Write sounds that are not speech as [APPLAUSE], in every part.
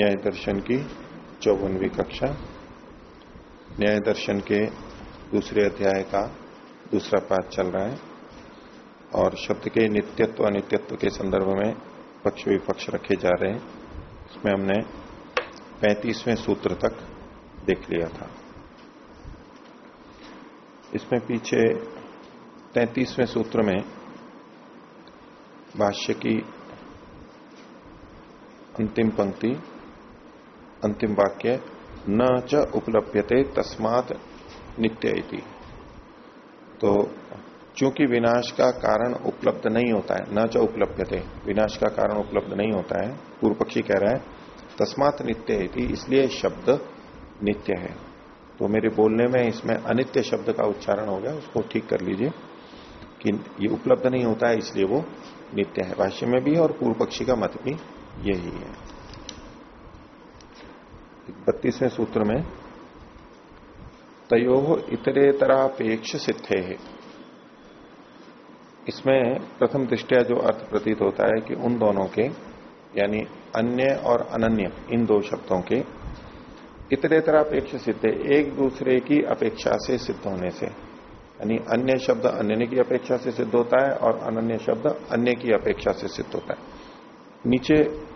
न्याय दर्शन की चौवनवी कक्षा। न्याय दर्शन के दूसरे अध्याय का दूसरा पाठ चल रहा है और शब्द के नित्यत्व, अनित्यत्व के संदर्भ में पक्ष विपक्ष रखे जा रहे हैं। इसमें हमने पैंतीसवें सूत्र तक देख लिया था। इसमें पीछे तैतीसवें सूत्र में भाष्य की अंतिम पंक्ति अंतिम वाक्य, न च उपलभ्यते तस्मात नित्य इति। तो चूँकि विनाश का कारण उपलब्ध नहीं होता है, न च उपलब्धते विनाश का कारण उपलब्ध नहीं होता है, पूर्व पक्षी कह रहा है, तस्मात नित्य है इसलिए शब्द नित्य है। तो मेरे बोलने में इसमें अनित्य शब्द का उच्चारण हो गया, उसको ठीक कर लीजिए कि ये उपलब्ध नहीं होता है, इसलिए वो नित्य है। भाष्य में भी और पूर्व पक्षी का मत भी यही है। बत्तीसवें सूत्र में, तयो इतरेतरापेक्ष सिद्धे। है इसमें प्रथम दृष्टिया जो अर्थ प्रतीत होता है कि उन दोनों के, यानी अन्य और अनन्य, इन दो शब्दों के, इतरेतरापेक्ष सिद्ध, एक दूसरे की अपेक्षा से सिद्ध होने से। यानी अन्य शब्द अन्य की अपेक्षा से सिद्ध होता है और अनन्य शब्द अन्य की अपेक्षा से सिद्ध होता है। नीचे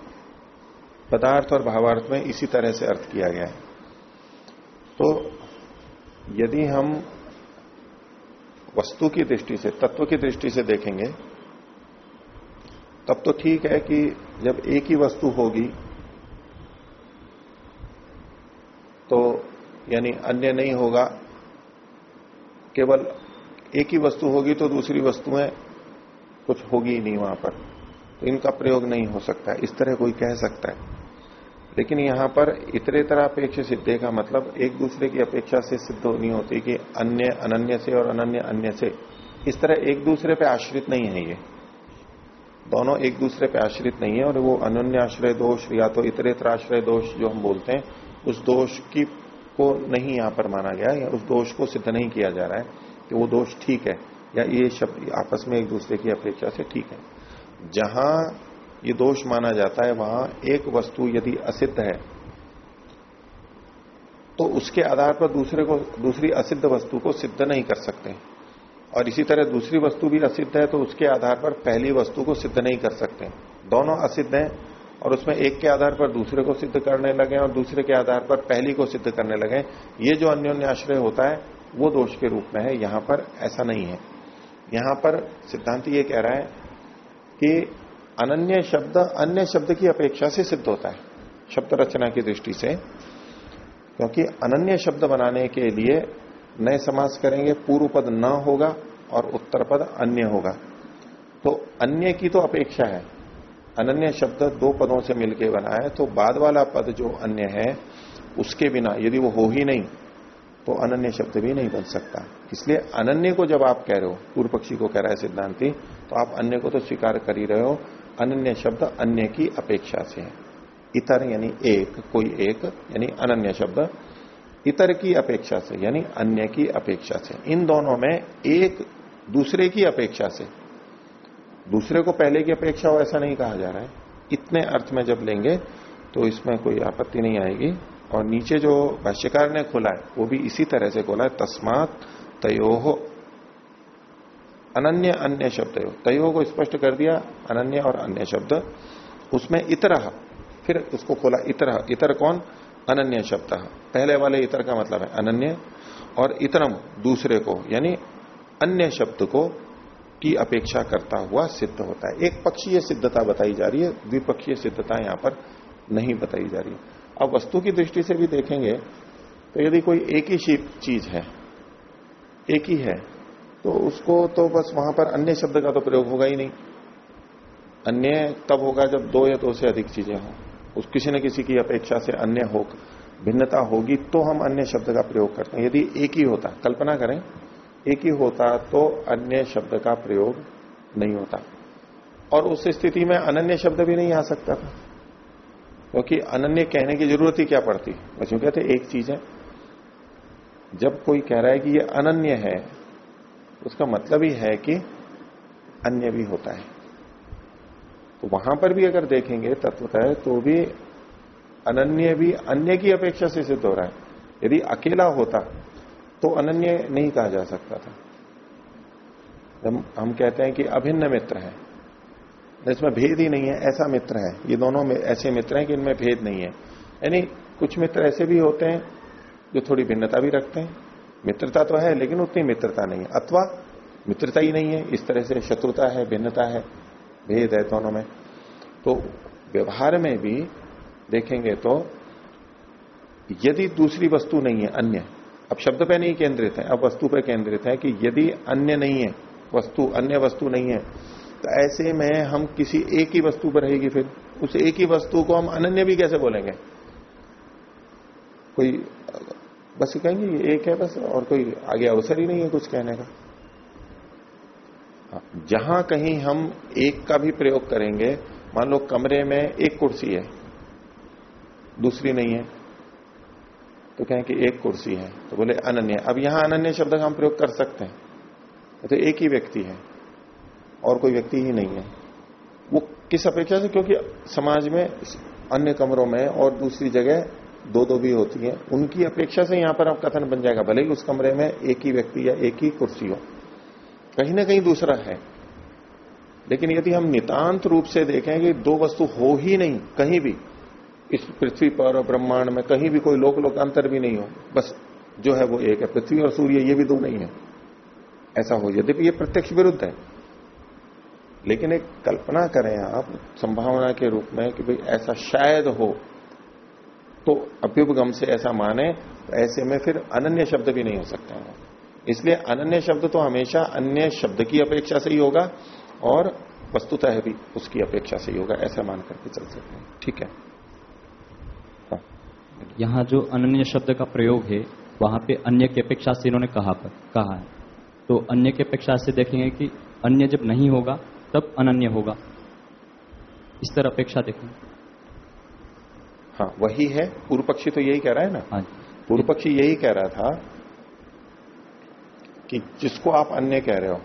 पदार्थ और भावार्थ में इसी तरह से अर्थ किया गया है। तो यदि हम वस्तु की दृष्टि से, तत्व की दृष्टि से देखेंगे, तब तो ठीक है कि जब एक ही वस्तु होगी तो यानी अन्य नहीं होगा, केवल एक ही वस्तु होगी तो दूसरी वस्तुएँ कुछ होगी ही नहीं वहाँ पर। तो इनका प्रयोग नहीं हो सकता इस तरह कोई कह सकता है। लेकिन यहाँ पर इतरे तरह अपेक्ष सिद्धे का मतलब एक दूसरे की अपेक्षा से सिद्ध नहीं होती कि अन्य, अनन्य से और अनन्य, अन्य से। इस तरह एक दूसरे पे आश्रित नहीं है ये। दोनों एक दूसरे पे आश्रित नहीं है और वो अनन्य आश्रय दोष या तो इतरेतर आश्रय दोष जो हम बोलते हैं, उस दोष की को नहीं यहाँ पर माना गया या उस दोष को सिद्ध नहीं किया जा रहा है कि वो दोष ठीक है या ये शब्द आपस में एक दूसरे की अपेक्षा से ठीक है। जहाँ ये दोष माना जाता है, वहाँ एक वस्तु यदि असिद्ध है तो उसके आधार पर दूसरे को, दूसरी असिद्ध वस्तु को सिद्ध नहीं कर सकते। और इसी तरह दूसरी वस्तु भी असिद्ध है तो उसके आधार पर पहली वस्तु को सिद्ध नहीं कर सकते। दोनों असिद्ध हैं, और उसमें एक के आधार पर दूसरे को सिद्ध करने लगे और दूसरे के आधार पर पहली को सिद्ध करने लगे। ये जो अन्योन्य आश्रय होता है, वो दोष के रूप में है, यहाँ पर ऐसा नहीं है। यहाँ पर सिद्धांत ये कह रहा है कि अनन्य शब्द, अन्य शब्द की अपेक्षा से सिद्ध होता है, शब्द रचना की दृष्टि से। क्योंकि अनन्य शब्द बनाने के लिए नए समास करेंगे, पूर्व पद न होगा और उत्तर पद अन्य होगा। तो अन्य की तो अपेक्षा है। अनन्य शब्द दो पदों से मिलकर बना है तो बाद वाला पद जो अन्य है, उसके बिना यदि वो हो ही नहीं तो अनन्य शब्द भी नहीं बन सकता। इसलिए अनन्य को जब आप कह रहे हो, पूर्व पक्षी को कह रहा है सिद्धांति तो आप अन्य को तो स्वीकार कर ही रहे हो। अनन्य शब्द अन्य की अपेक्षा से है। इतर यानी एक, कोई एक, यानी अनन्य शब्द इतर की अपेक्षा से, यानी अन्य की अपेक्षा से। इन दोनों में एक दूसरे की अपेक्षा से। दूसरे को पहले की अपेक्षा हो, ऐसा नहीं कहा जा रहा है। इतने अर्थ में जब लेंगे तो इसमें कोई आपत्ति नहीं आएगी। और नीचे जो भाष्यकार ने खोला है, वो भी इसी तरह से खोला है, तस्मात तयो। अनन्य, अन्य शब्द तयो को स्पष्ट कर दिया, अनन्य और अन्य शब्द। उसमें इतर, फिर उसको खोला इतर। इतर कौन? अनन्य शब्द पहले वाले इतर का मतलब है अनन्य और इतरम दूसरे को, यानी अन्य शब्द को की अपेक्षा करता हुआ सिद्ध होता है। एक पक्षीय सिद्धता बताई जा रही है, द्विपक्षीय सिद्धता यहाँ पर नहीं बताई जा रही। है अब वस्तु की दृष्टि से भी देखेंगे तो यदि कोई एक ही चीज़ है एक ही है। तो उसको तो बस वहाँ पर अन्य शब्द का तो प्रयोग होगा ही नहीं। अन्य तब होगा जब दो या दो से अधिक चीज़ें हों। उस किसी न किसी की अपेक्षा से अन्य हो, भिन्नता होगी तो हम अन्य शब्द का प्रयोग करते हैं। यदि एक ही होता, कल्पना करें, एक ही होता तो अन्य शब्द का प्रयोग नहीं होता। और उस स्थिति में अनन्य शब्द भी नहीं आ सकता था। क्योंकि अनन्य कहने की ज़रूरत ही क्या पड़ती? बस कहते एक चीज़ है जब कोई कह रहा है कि ये अनन्य है, उसका मतलब ही है कि अन्य भी होता है। तो वहाँ पर भी अगर देखेंगे तत्वतः तो भी अनन्य भी अन्य की अपेक्षा से सिद्ध हो रहा है। यदि अकेला होता तो अनन्य नहीं कहा जा सकता था। जब हम कहते हैं कि अभिन्न मित्र है। इसमें भेद ही नहीं है, ऐसा मित्र है। ये दोनों में, ऐसे मित्र हैं कि इनमें भेद नहीं है। यानी कुछ मित्र ऐसे भी होते हैं जो थोड़ी भिन्नता भी रखते हैं। मित्रता तो है, लेकिन उतनी मित्रता नहीं है। अथवा मित्रता ही नहीं है। इस तरह से शत्रुता है, भिन्नता है, भेद है दोनों में। तो व्यवहार में भी देखेंगे तो यदि दूसरी वस्तु नहीं है, अन्य। अब शब्द पे नहीं केंद्रित है, अब वस्तु पे केंद्रित है कि यदि अन्य नहीं है, वस्तु, अन्य वस्तु नहीं है तो ऐसे में हम किसी एक ही वस्तु पर रहेगी फिर। उस एक ही वस्तु को हम अनन्य भी कैसे बोलेंगे? कोई बस ये कहेंगे ये एक है बस और कोई आगे अवसर ही नहीं है कुछ कहने का। हाँ, जहाँ कहीं हम एक का भी प्रयोग करेंगे मान लो कमरे में एक कुर्सी है दूसरी नहीं है तो कहें कि एक कुर्सी है तो बोले अनन्य। अब यहाँ अनन्य शब्द का हम प्रयोग कर सकते हैं। तो एक ही व्यक्ति है और कोई व्यक्ति ही नहीं है। वो किस अपेक्षा से? क्योंकि समाज में अन्य कमरों में और दूसरी जगह दो दो भी होती है। उनकी अपेक्षा से यहाँ पर अब कथन बन जाएगा, भले ही उस कमरे में एक ही व्यक्ति या एक ही कुर्सी हो। कहीं ना कहीं दूसरा है। लेकिन यदि हम नितांत रूप से देखें कि दो वस्तु हो ही नहीं, कहीं भी, इस पृथ्वी पर और ब्रह्मांड में, कहीं भी कोई लोक लोकांतर भी नहीं हो, बस जो है वो एक है। पृथ्वी और सूर्य ये भी दो नहीं है। ऐसा हो, यद्यपि ये प्रत्यक्ष विरुद्ध है। लेकिन एक कल्पना करें आप, संभावना के रूप में कि भाई ऐसा शायद हो तो अभ्युपगम से ऐसा माने ऐसे में फिर अनन्य शब्द भी नहीं हो सकता है। इसलिए अनन्य शब्द तो हमेशा अन्य शब्द की अपेक्षा से ही होगा और वस्तुतः भी उसकी अपेक्षा से ही होगा ऐसा मान करके चल सकते हैं। ठीक है? हाँ। यहाँ जो अनन्य शब्द का प्रयोग है वहाँ पे अन्य की अपेक्षा से इन्होंने कहा पर, कहा है। तो अन्य की अपेक्षा से देखेंगे कि अन्य जब नहीं होगा तब अनन्य होगा। इस तरह अपेक्षा देखें हाँ वही है पूर्व पक्षी तो यही कह रहा है ना। हाँ पूर्व पक्षी यही कह रहा था कि जिसको आप अन्य कह रहे हो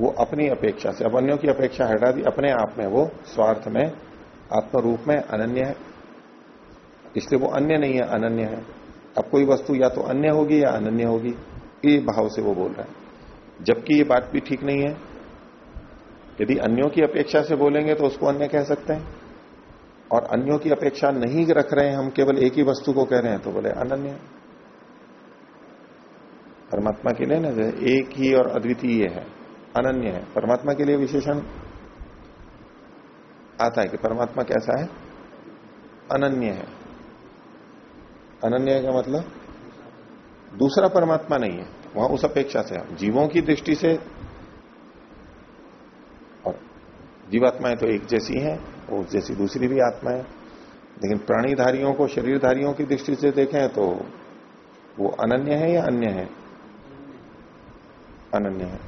वो अपनी अपेक्षा से अब अन्यों की अपेक्षा हटा दी अपने आप में वो स्वार्थ में आत्म रूप में अनन्य है। इसलिए वो अन्य नहीं है अनन्य है। अब कोई वस्तु या तो अन्य होगी या अनन्य होगी ये भाव से वो बोल रहा है। जबकि ये बात भी ठीक नहीं है। यदि अन्यों की अपेक्षा से बोलेंगे तो उसको अन्य कह सकते हैं। और अन्यों की अपेक्षा नहीं रख रहे हैं, हम केवल एक ही वस्तु को कह रहे हैं तो बोले अनन्य। परमात्मा के लिए ना एक ही और अद्वितीय है, अनन्य है। परमात्मा के लिए विशेषण आता है कि परमात्मा कैसा है? अनन्य है। अनन्य का मतलब दूसरा परमात्मा नहीं है, वहाँ उस अपेक्षा से हम जीवों की दृष्टि से और जीवात्माएँ तो एक जैसी हैं और जैसी दूसरी भी आत्मा है। लेकिन प्राणीधारियों को, शरीरधारियों की दृष्टि से देखें तो वो अनन्य है या अन्य है? अनन्य है।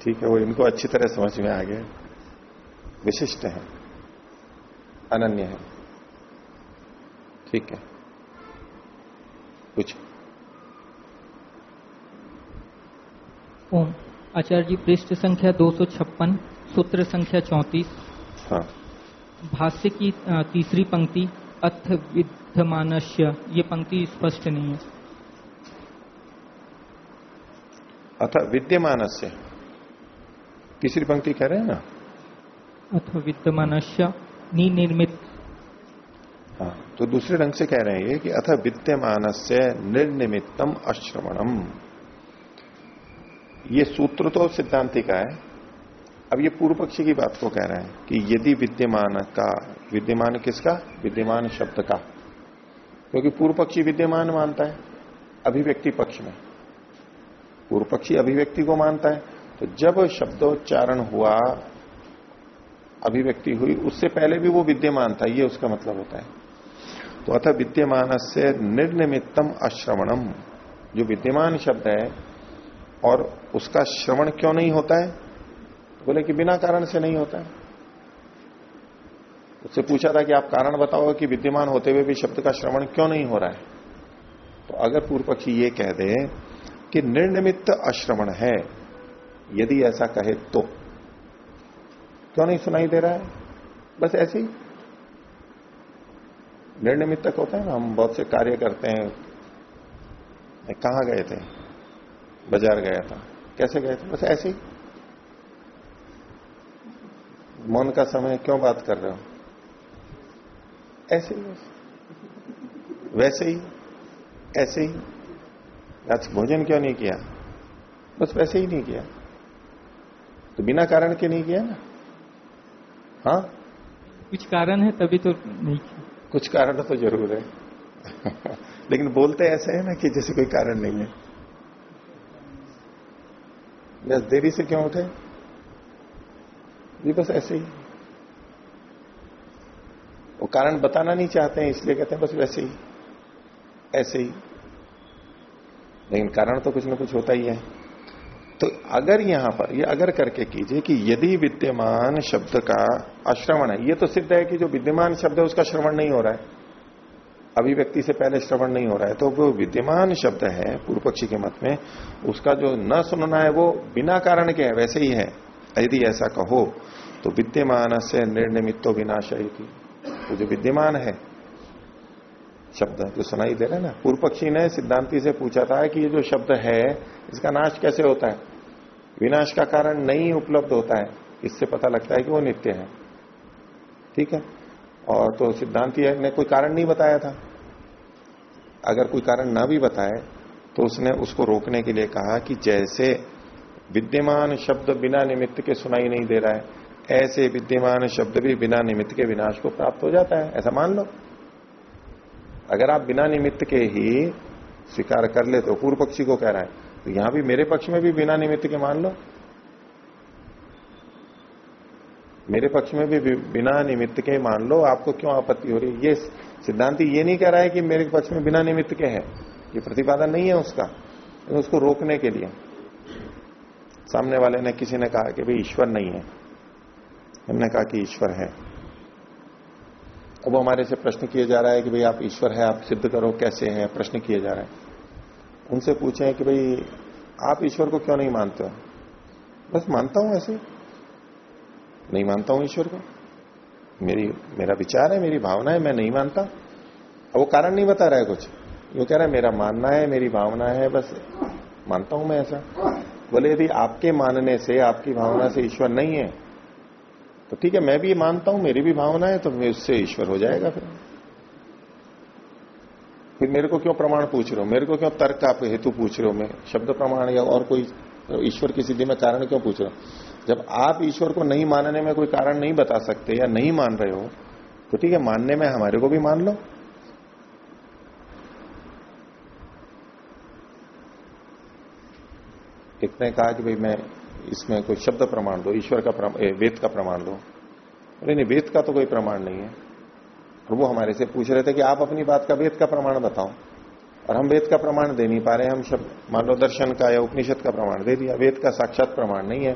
ठीक है, वो इनको अच्छी तरह समझ में आ गया विशिष्ट है। अनन्य है। ठीक है। कुछ? आचार्य जी, पृष्ठ संख्या दो सौ छप्पन। सूत्र संख्या चौतीस। हाँ। भाष्य की तीसरी पंक्ति अथ विद्यमानस्य। ये पंक्ति स्पष्ट नहीं है। अथ विद्यमान तीसरी पंक्ति कह रहे हैं ना? अथ विद्यमानस्य निर्मित हाँ तो दूसरे ढंग से कह रहे हैं ये कि अथ विद्यमान से निर्निमित्तम अश्रवणम। ये सूत्र तो सिद्धांति का है। अब ये पूर्व पक्षी की बात को कह रहे हैं कि यदि विद्यमान का, विद्यमान किसका? विद्यमान शब्द का। क्योंकि पूर्व पक्षी विद्यमान मानता है, अभिव्यक्ति पक्ष में। पूर्व पक्षी अभिव्यक्ति को मानता है तो जब शब्दोच्चारण हुआ, अभिव्यक्ति हुई, उससे पहले भी वो विद्यमान था, ये उसका मतलब होता है। तो अतः विद्यमान से निर्निमित्तम अश्रवणम। जो विद्यमान शब्द है, और उसका श्रवण क्यों नहीं होता है? बोले कि बिना कारण से नहीं होता है। उससे पूछा था कि आप कारण बताओ कि विद्यमान होते हुए भी शब्द का श्रवण क्यों नहीं हो रहा है? तो अगर पूर्व पक्षी ये कह दे कि निर्निमित्त अश्रवण है, यदि ऐसा कहे तो। क्यों नहीं सुनाई दे रहा है? बस ऐसे ही। निर्निमित्तक होता है ना, हम बहुत से कार्य करते हैं। कहा गए थे? बाज़ार गया था। कैसे गए थे? बस ऐसे ही। मौन का समय क्यों बात कर रहे हो? ऐसे ही वैसे ही ऐसे ही। आज भोजन क्यों नहीं किया? बस वैसे ही नहीं किया। तो बिना कारण के नहीं किया ना? हाँ? कुछ कारण है तभी तो नहीं किया। कुछ कारण तो ज़रूर है। [LAUGHS] लेकिन बोलते ऐसे है ना कि जैसे कोई कारण नहीं है। बस देरी से क्यों उठे? जी बस ऐसे ही। वो कारण बताना नहीं चाहते हैं, इसलिए कहते हैं बस वैसे ही। ऐसे ही। लेकिन कारण तो कुछ ना कुछ होता ही है। तो अगर यहाँ पर, ये यह अगर करके कीजिए कि यदि विद्यमान शब्द का अश्रवण है, ये तो सिद्ध है कि जो विद्यमान शब्द है, उसका श्रवण नहीं हो रहा है। अभिव्यक्ति से पहले श्रवण नहीं हो रहा है। तो वो विद्यमान शब्द है पूर्व पक्षी के मत में, उसका जो न सुनना है, वो बिना कारण के है, वैसे ही है। यदि ऐसा कहो तो विद्यमान से निर्निमित्तो विनाशयी थी तो जो विद्यमान है, शब्द जो सुनाई दे रहे ना पूर्व पक्षी ने सिद्धांति से पूछा था कि ये जो शब्द है, इसका नाश कैसे होता है? विनाश का कारण नहीं उपलब्ध होता है। इससे पता लगता है कि वो नित्य है। ठीक है? और तो सिद्धांति ने कोई कारण नहीं बताया था। अगर कोई कारण ना भी बताए तो उसने उसको रोकने के लिए कहा कि जैसे विद्यमान शब्द बिना निमित्त के सुनाई नहीं दे रहा है। ऐसे विद्यमान शब्द भी बिना निमित्त के विनाश को प्राप्त हो जाता है। ऐसा मान लो। अगर आप बिना निमित्त के ही स्वीकार कर ले तो पूर्व पक्षी को कह रहा है तो यहाँ भी मेरे पक्ष में भी बिना निमित्त के मान लो। मेरे पक्ष में भी बिना निमित्त के मान लो। आपको क्यों आपत्ति हो रही है? ये सिद्धांति ये नहीं कह रहा है कि मेरे पक्ष में बिना निमित्त के है। ये प्रतिपादन नहीं है उसका। उसको रोकने के लिए। सामने वाले ने किसी ने कहा कि भाई ईश्वर नहीं है। हमने कहा कि ईश्वर है। अब हमारे से प्रश्न किए जा रहा है कि भाई आप ईश्वर है, आप सिद्ध करो, कैसे हैं? प्रश्न किए जा रहे हैं। उनसे पूछे कि भाई, आप ईश्वर को क्यों नहीं मानते हो? बस मानता हूँ ऐसे। नहीं मानता हूँ ईश्वर को। मेरी, मेरा विचार है, मेरी भावना है, मैं नहीं मानता। अब वो कारण नहीं बता रहा है कुछ। वो कह रहा है, मेरा मानना है, मेरी भावना है, बस मानता हूँ मैं ऐसा। बोले यदि आपके मानने से, आपकी भावना से ईश्वर नहीं है तो ठीक है, मैं भी मानता हूँ, मेरी भी भावना है तो मैं उससे ईश्वर हो जाएगा फिर। फिर मेरे को क्यों प्रमाण पूछ रहे हो? मेरे को क्यों तर्क आप हेतु पूछ रहे हो? मैं शब्द प्रमाण या और कोई ईश्वर की सिद्धि में कारण क्यों पूछ रहे हो? जब आप ईश्वर को नहीं मानने में कोई कारण नहीं बता सकते या नहीं मान रहे हो तो ठीक है, मानने में हमारे को भी मान लो। एक ने कहा कि भाई मैं इसमें कोई शब्द प्रमाण दो, ईश्वर का वेद का प्रमाण दो। अरे नहीं, वेद का तो कोई प्रमाण नहीं है। और वो हमारे से पूछ रहे थे कि आप अपनी बात का वेद का प्रमाण बताओ। और हम वेद का प्रमाण दे नहीं पा रहे, हम शब्द मान लो दर्शन का या उपनिषद का प्रमाण दे दिया। वेद का साक्षात प्रमाण नहीं है।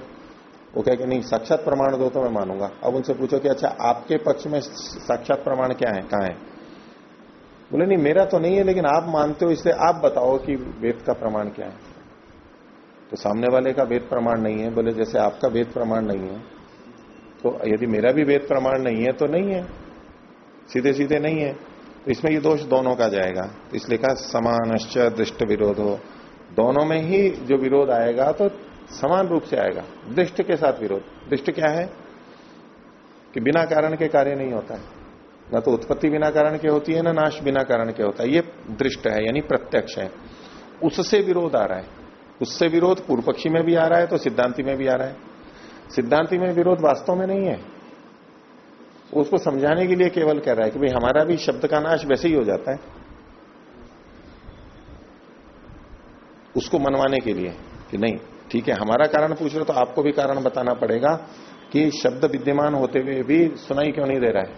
वो कह के नहीं, साक्षात प्रमाण दो तो मैं मानूँगा। अब उनसे पूछो कि अच्छा आपके पक्ष में साक्षात प्रमाण क्या है, कहा है? बोले, नहीं, मेरा तो नहीं है, लेकिन आप मानते हो, इसलिए आप बताओ कि वेद का प्रमाण क्या है। तो सामने वाले का वेद प्रमाण नहीं है, बोले जैसे आपका वेद प्रमाण नहीं है तो यदि मेरा भी वेद प्रमाण नहीं है तो नहीं है सीधे सीधे नहीं है। तो इसमें ये दोष दोनों का जाएगा। तो इसलिए कहा, समानश्च दृष्ट विरोध। हो दोनों में ही जो विरोध आएगा तो समान रूप से आएगा, दृष्ट के साथ विरोध। दृष्ट क्या है? कि बिना कारण के कार्य नहीं होता है। ना तो उत्पत्ति बिना कारण के होती है, ना नाश बिना कारण के होता है। ये दृष्ट है, यानी प्रत्यक्ष है। उससे विरोध आ रहा है। उससे विरोध पूर्व पक्षी में भी आ रहा है तो सिद्धांति में भी आ रहा है। सिद्धांति में विरोध वास्तव में नहीं है। उसको समझाने के लिए केवल कह रहा है कि भाई, हमारा भी शब्द का नाश वैसे ही हो जाता है। उसको मनवाने के लिए कि नहीं, ठीक है, हमारा कारण पूछ रहे तो आपको भी कारण बताना पड़ेगा कि शब्द विद्यमान होते हुए भी सुनाई क्यों नहीं दे रहा है।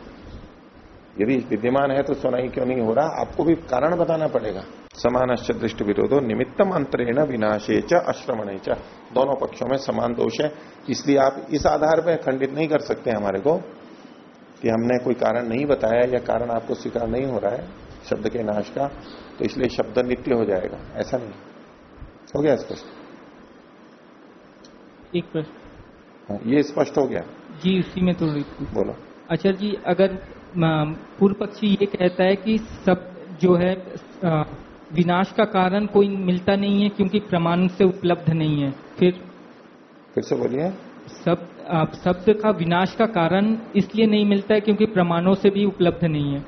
यदि विद्यमान है तो सुनाई क्यों नहीं हो रहा, आपको भी कारण बताना पड़ेगा। समान दृष्टि विरोधो निमित्तम अंतरेण विनाशे च अश्रमण च। दोनों पक्षों में समान दोष है इसलिए आप इस आधार पर खंडित नहीं कर सकते हमारे को कि हमने कोई कारण नहीं बताया या कारण आपको स्वीकार नहीं हो रहा है शब्द के नाश का तो इसलिए शब्द नित्य हो जाएगा। ऐसा नहीं। हो गया स्पष्ट? एक प्रश्न। हाँ, ये स्पष्ट हो गया। जी उसी में थोड़ी बोलो। आचार्य जी अगर पूर्व पक्षी ये कहता है कि सब जो है विनाश का कारण कोई मिलता नहीं है क्योंकि प्रमाण से उपलब्ध नहीं है। फिर? फिर से बोलिए। सब आप शब्द का विनाश का कारण इसलिए नहीं मिलता है क्योंकि प्रमाणों से भी उपलब्ध नहीं है।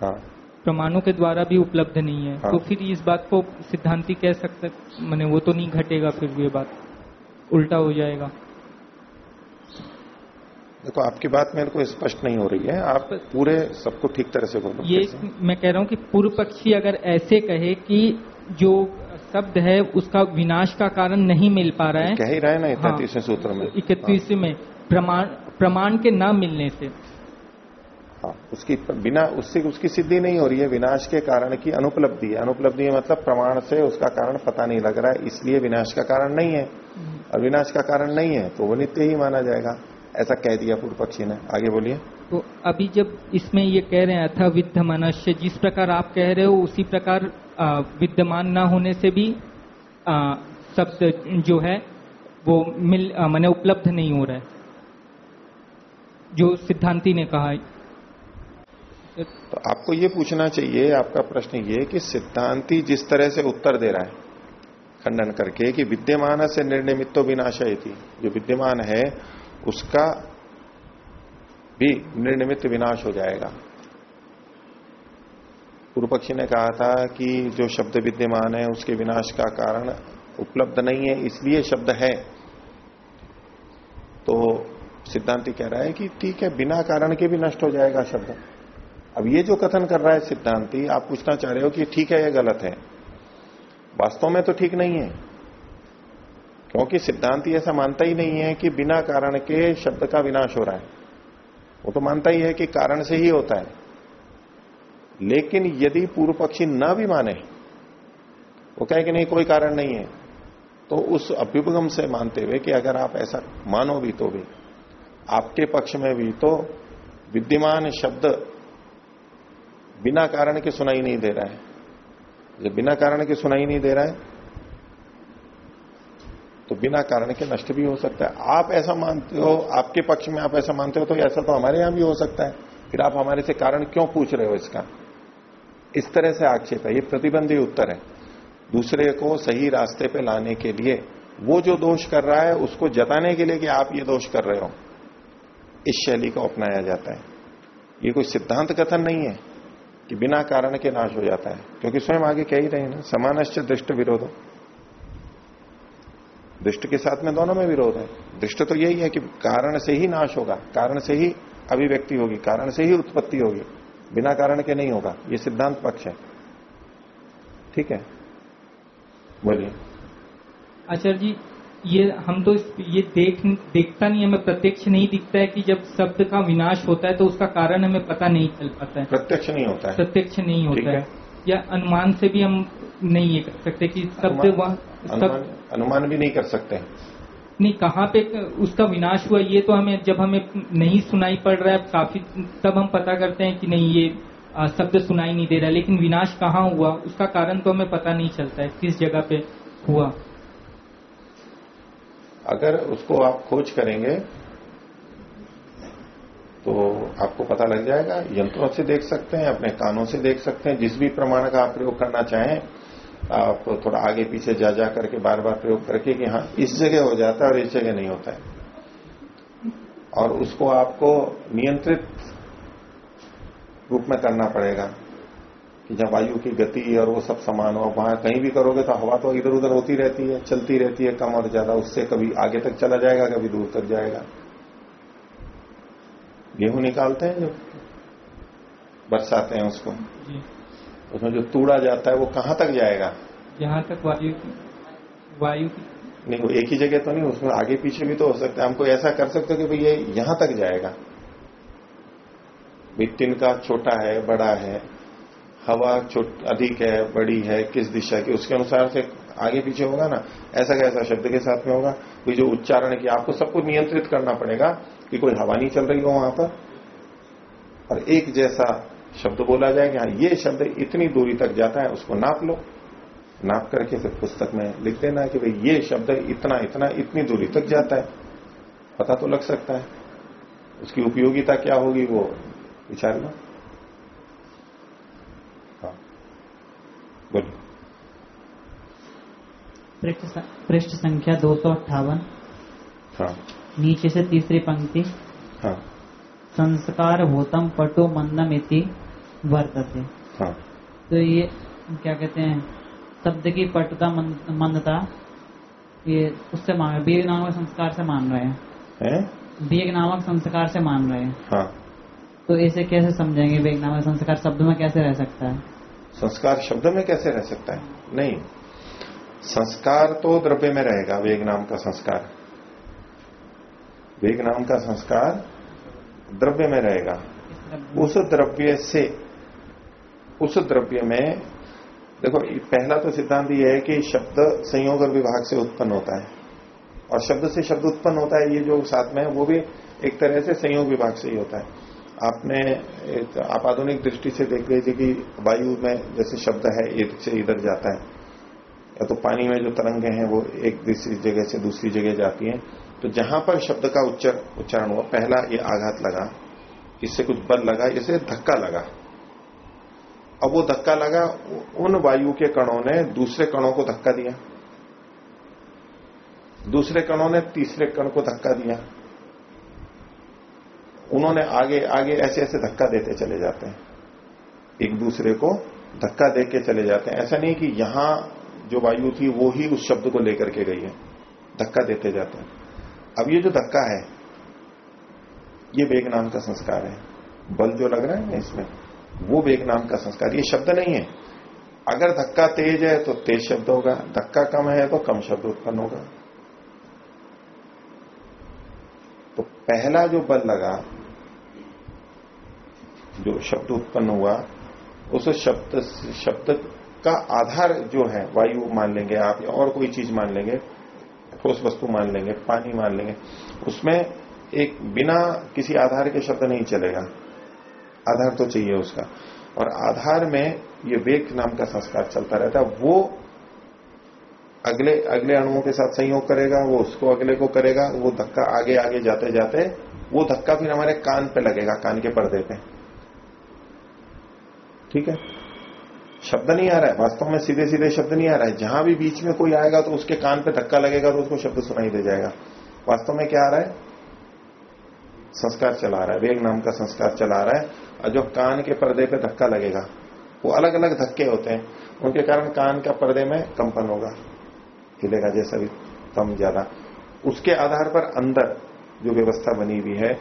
हाँ। प्रमाणों के द्वारा भी उपलब्ध नहीं है। हाँ। तो फिर इस बात को सिद्धांति कह सकते मैंने वो तो नहीं घटेगा फिर ये बात। उल्टा हो जाएगा। देखो आपकी बात मेरे को स्पष्ट नहीं हो रही है। आप पूरे सबको ठीक तरह से बोलो ये मैं कह रहा हूँ कि पूर्व पक्षी अगर ऐसे कहे कि जो शब्द है उसका विनाश का कारण नहीं मिल पा रहा है। कह ही रहे ना इकतीसवें हाँ, सूत्र में। इकतीसवें हाँ। में प्रमाण प्रमाण के न मिलने से। हाँ उसकी बिना उससे उसकी सिद्धि नहीं हो रही है। विनाश के कारण की अनुपलब्धि है। अनुपलब्धि मतलब प्रमाण से उसका कारण पता नहीं लग रहा है इसलिए विनाश का कारण नहीं है। हम्म। और विनाश का कारण नहीं है तो वो नित्य ही माना जाएगा। ऐसा कह दिया पूर्व पक्षी ने। आगे बोलिए। तो अभी जब इसमें ये कह रहे हैं अथा विद्यमान जिस प्रकार आप कह रहे हो उसी प्रकार विद्यमान न होने से भी शब्द जो है वो मिल मैंने उपलब्ध नहीं हो रहा है। जो सिद्धांति ने कहा तो आपको ये पूछना चाहिए आपका प्रश्न ये कि सिद्धांति जिस तरह से उत्तर दे रहा है खंडन करके कि विद्यमान से निर्निमित्तो विनाशय थी जो विद्यमान है उसका भी निर्निमित विनाश हो जाएगा। पूर्व पक्षी ने कहा था कि जो शब्द विद्यमान है, उसके विनाश का कारण उपलब्ध नहीं है, इसलिए शब्द है। तो सिद्धांति कह रहा है कि ठीक है, बिना कारण के भी नष्ट हो जाएगा शब्द। अब ये जो कथन कर रहा है सिद्धांति, आप पूछना चाह रहे हो कि ठीक है या गलत है? वास्तव में तो ठीक नहीं है। क्योंकि सिद्धांति ऐसा मानता ही नहीं है कि बिना कारण के शब्द का विनाश हो रहा है। वो तो मानता ही है कि कारण से ही होता है। लेकिन यदि पूर्व पक्षी न भी माने, वो कहे कि नहीं, कोई कारण नहीं है तो उस अभ्युपगम से मानते हुए कि अगर आप ऐसा मानो भी तो भी, आपके पक्ष में भी तो विद्यमान शब्द बिना कारण के सुनाई नहीं दे रहा है। जब बिना कारण के सुनाई नहीं दे रहा है तो बिना कारण के नष्ट भी हो सकता है। आप ऐसा मानते हो, आपके पक्ष में आप ऐसा मानते हो तो ऐसा तो हमारे यहाँ भी हो सकता है। फिर आप हमारे से कारण क्यों पूछ रहे हो इसका? इस तरह से आक्षेप है। ये प्रतिबंधी उत्तर है। दूसरे को सही रास्ते पे लाने के लिए वो जो दोष कर रहा है, उसको जताने के लिए कि आप ये दोष कर रहे हो। इस शैली को अपनाया जाता है। ये कोई सिद्धांत कथन नहीं है कि बिना कारण के नाश हो जाता है। क्योंकि स्वयं आगे कह ही रहे हैं ना, समानश्च दृष्ट विरोध। दृष्ट के साथ में दोनों में विरोध है। दृष्ट तो यही है कि कारण से ही नाश होगा कारण से ही अभिव्यक्ति होगी कारण से ही उत्पत्ति होगी बिना कारण के नहीं होगा। ये सिद्धांत पक्ष है। ठीक है? बोलिए। आचार्य जी ये हम तो ये देख देखता नहीं हमें प्रत्यक्ष नहीं दिखता है कि जब शब्द का विनाश होता है तो उसका कारण हमें पता नहीं चल पाता है। प्रत्यक्ष नहीं होता है। प्रत्यक्ष नहीं होता है। या अनुमान से भी हम नहीं ये कर सकते कि शब्द वह अनुमान, अनुमान भी नहीं कर सकते। नहीं कहाँ पे उसका विनाश हुआ ये तो हमें जब हमें नहीं सुनाई पड़ रहा है काफ़ी तब हम पता करते हैं कि नहीं ये शब्द सुनाई नहीं दे रहा लेकिन विनाश कहाँ हुआ? उसका कारण तो हमें पता नहीं चलता है किस जगह पे हुआ। अगर उसको आप खोज करेंगे तो आपको पता लग जाएगा यंत्रों से देख सकते हैं अपने कानों से देख सकते हैं जिस भी प्रमाण का आप प्रयोग करना चाहें आप थोड़ा आगे पीछे जा जा करके बार बार प्रयोग करके कि हाँ इस जगह हो जाता है और इस जगह नहीं होता है। और उसको आपको नियंत्रित रूप में करना पड़ेगा कि जब वायु की गति और वो सब समान हो, वहाँ कहीं भी करोगे तो हवा तो इधर उधर होती रहती है, चलती रहती है कम और ज़्यादा, उससे कभी आगे तक चला जाएगा, कभी दूर तक जाएगा। गेहूँ निकालते हैं जो? बरसाते हैं उसको। उसमें जो तूड़ा जाता है वो कहाँ तक जाएगा? जहाँ तक वायु वायु नहीं वो एक ही जगह तो नहीं उसमें आगे पीछे भी तो हो सकता है। हमको ऐसा कर सकते हो कि भाई ये यहाँ तक जाएगा? भाई का छोटा है बड़ा है हवा अधिक है बड़ी है किस दिशा की? उसके अनुसार से आगे पीछे होगा ना? ऐसा कैसा शब्द के साथ में होगा? कोई जो उच्चारण की आपको सबको नियंत्रित करना पड़ेगा कि कोई हवा नहीं चल रही हो वहाँ पर। और एक जैसा शब्द बोला जाए कि हाँ ये शब्द इतनी दूरी तक जाता है उसको नाप लो। नाप करके फिर पुस्तक में लिख देना कि भाई ये शब्द इतना इतना इतनी दूरी तक जाता है। पता तो लग सकता है। उसकी उपयोगिता क्या होगी वो विचार लो। हाँ। बोलिए। पृष्ठ संख्या दो सौ अट्ठावन। हाँ। नीचे से तीसरी पंक्ति। हाँ। संस्कार होतम पटो मंदम इति वर्तते। हाँ। तो ये क्या कहते हैं शब्द की पटुता मंदता ये उससे मान वेग नामक संस्कार से मान रहे हैं। वेग नामक संस्कार से मान रहे हैं। हाँ। तो इसे कैसे समझेंगे वेग नामक संस्कार शब्द में कैसे रह सकता है? संस्कार शब्द में कैसे रह सकता है? नहीं। संस्कार तो द्रव्य में रहेगा वेग नाम का संस्कार। वेग नाम का संस्कार द्रव्य में रहेगा। उस द्रव्य से उस द्रव्य में, देखो, पहला तो सिद्धांत यह है कि शब्द संयोग और विभाग से उत्पन्न होता है। और शब्द से शब्द उत्पन्न होता है, ये जो साथ में है, वो भी एक तरह से संयोग विभाग से ही होता है। आपने आप आधुनिक दृष्टि से देख लीजिए कि वायु में जैसे शब्द है, एक से इधर जाता है। या तो पानी में जो तरंगे हैं, वो एक जगह से दूसरी जगह जाती हैं। तो जहाँ पर शब्द का उच्चर उच्चारण हुआ, पहला ये आघात लगा, इससे कुछ बल लगा, इसे धक्का लगा। अब वो धक्का लगा, उन वायु के कणों ने दूसरे कणों को धक्का दिया। दूसरे कणों ने तीसरे कण को धक्का दिया। उन्होंने आगे आगे ऐसे ऐसे धक्का देते चले जाते हैं। एक दूसरे को धक्का दे के चले जाते हैं। ऐसा नहीं कि यहाँ जो वायु थी, वो ही उस शब्द को लेकर के गई है। धक्का देते जाते हैं। अब ये जो धक्का है, ये वेग नाम का संस्कार है। बल जो लग रहा है ना इसमें वो वेग नाम का संस्कार, ये शब्द नहीं है। अगर धक्का तेज है तो तेज शब्द होगा, धक्का कम है तो कम शब्द उत्पन्न होगा। तो पहला जो बल लगा, जो शब्द उत्पन्न हुआ, उस शब्द शब्द का आधार जो है, वायु मान लेंगे आप, या और कोई चीज़ मान लेंगे, ठोस वस्तु मान लेंगे, पानी मान लेंगे, उसमें एक बिना किसी आधार के शब्द नहीं चलेगा। आधार तो चाहिए उसका। और आधार में ये वेक नाम का संस्कार चलता रहता है, वो अगले अगले अणुओं के साथ संयोग करेगा, वो उसको अगले को करेगा, वो धक्का आगे आगे जाते जाते, वो धक्का फिर हमारे कान पे लगेगा, कान के पर्दे पे। ठीक है? शब्द नहीं आ रहा है, वास्तव में सीधे सीधे शब्द नहीं आ रहा है। जहाँ भी बीच में कोई आएगा तो उसके कान पे धक्का लगेगा तो उसको शब्द सुनाई दे जाएगा। वास्तव में क्या आ रहा है? संस्कार चला रहा है, वेग नाम का संस्कार चला रहा है। और जो कान के पर्दे पे धक्का लगेगा, वो अलग अलग धक्के होते हैं। उनके कारण कान का पर्दे में कंपन होगा, हिलेगा जैसा भी, कम ज़्यादा। उसके आधार पर अंदर जो व्यवस्था बनी हुई है,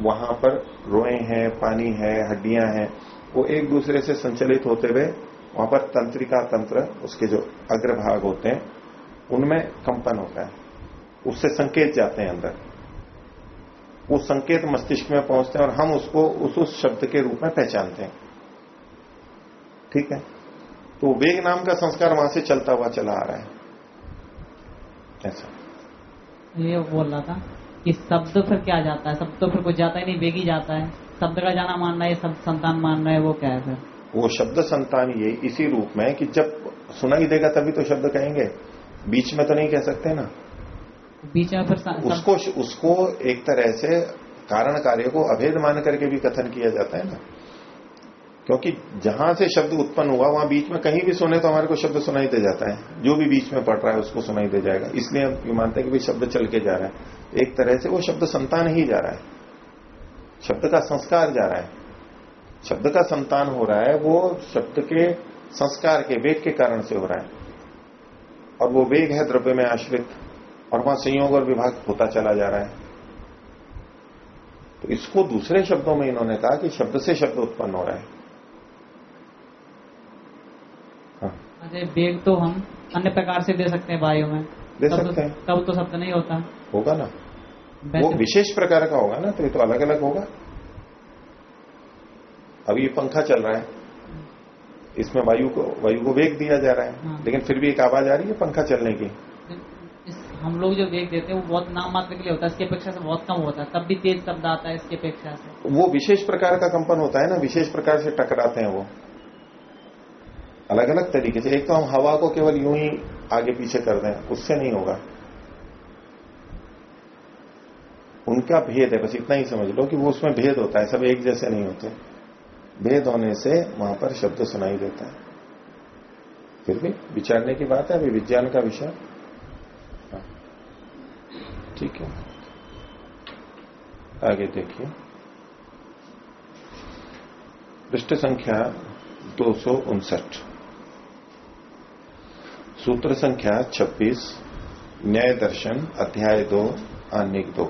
वहाँ पर रोए हैं, पानी है, हड्डियाँ हैं, वो एक दूसरे से संचलित होते हुए वहाँ पर तंत्रिका तंत्र, उसके जो अग्रभाग होते हैं, उनमें कंपन होता है। उससे संकेत जाते हैं अंदर। वो संकेत मस्तिष्क में पहुँचते हैं और हम उसको उस उस शब्द के रूप में पहचानते हैं। ठीक है? तो वेग नाम का संस्कार वहाँ से चलता हुआ चला आ रहा है। ऐसा। ये बोल रहा था कि शब्द फिर क्या जाता है? शब्द तो फिर कुछ जाता ही नहीं वेग ही जाता है। शब्द का जाना मानना है शब्द संतान मानना है वो क्या है फिर? वो शब्द संतान ये इसी रूप में कि जब सुनाई देगा तभी तो शब्द कहेंगे। बीच में तो नहीं कह सकते ना। बीच में फिर उसको उसको एक तरह से कारण कार्य को अभेद मान करके भी कथन किया जाता है ना। क्योंकि जहाँ से शब्द उत्पन्न हुआ, वहाँ बीच में कहीं भी सुने तो हमारे को शब्द सुनाई दे जाता है। जो भी बीच में पड़ रहा है, उसको सुनाई दे जाएगा। इसलिए हम मानते हैं कि भाई शब्द चल के जा रहा है। एक तरह से वो शब्द संतान ही जा रहा है। शब्द का संस्कार जा रहा है। शब्द का संतान हो रहा है, वो शब्द के संस्कार के वेग के कारण से हो रहा है। और वो वेग है द्रव्य में आश्रित। और वहाँ संयोग और विभाग होता चला जा रहा है। तो इसको दूसरे शब्दों में इन्होंने कहा कि शब्द से शब्द उत्पन्न हो रहा है। हाँ। वेग तो हम अन्य प्रकार से दे सकते हैं वायु में। दे सकते हैं। तब तो शब्द नहीं होता। होगा ना? वो विशेष प्रकार का होगा ना तो ये तो अलग अलग होगा। अब ये पंखा चल रहा है। इसमें वायु को वायु को वेग दिया जा रहा है। हाँ। लेकिन फिर भी एक आवाज़ आ रही है पंखा चलने की। हम लोग जो वेग देते हैं, वो बहुत नाम मात्र के लिए होता है, इसकी अपेक्षा से बहुत कम होता है, तब भी तेज शब्द आता है इसकी अपेक्षा से। वो विशेष प्रकार का कंपन होता है ना, विशेष प्रकार से टकराते हैं वो। अलग अलग तरीके से, एक तो हम हवा को केवल यूँ ही आगे पीछे कर दें, उससे नहीं होगा। उनका भेद है, बस इतना ही समझ लो कि वो उसमें भेद होता है, सब एक जैसे नहीं होते। भेद होने से वहाँ पर शब्द सुनाई देता है। फिर भी विचारने की बात है, अभी विज्ञान का विषय। ठीक है। आगे देखिए। पृष्ठ संख्या दो सौ उनसठ। सूत्र संख्या 26 न्याय दर्शन, अध्याय दो, आनिक दो।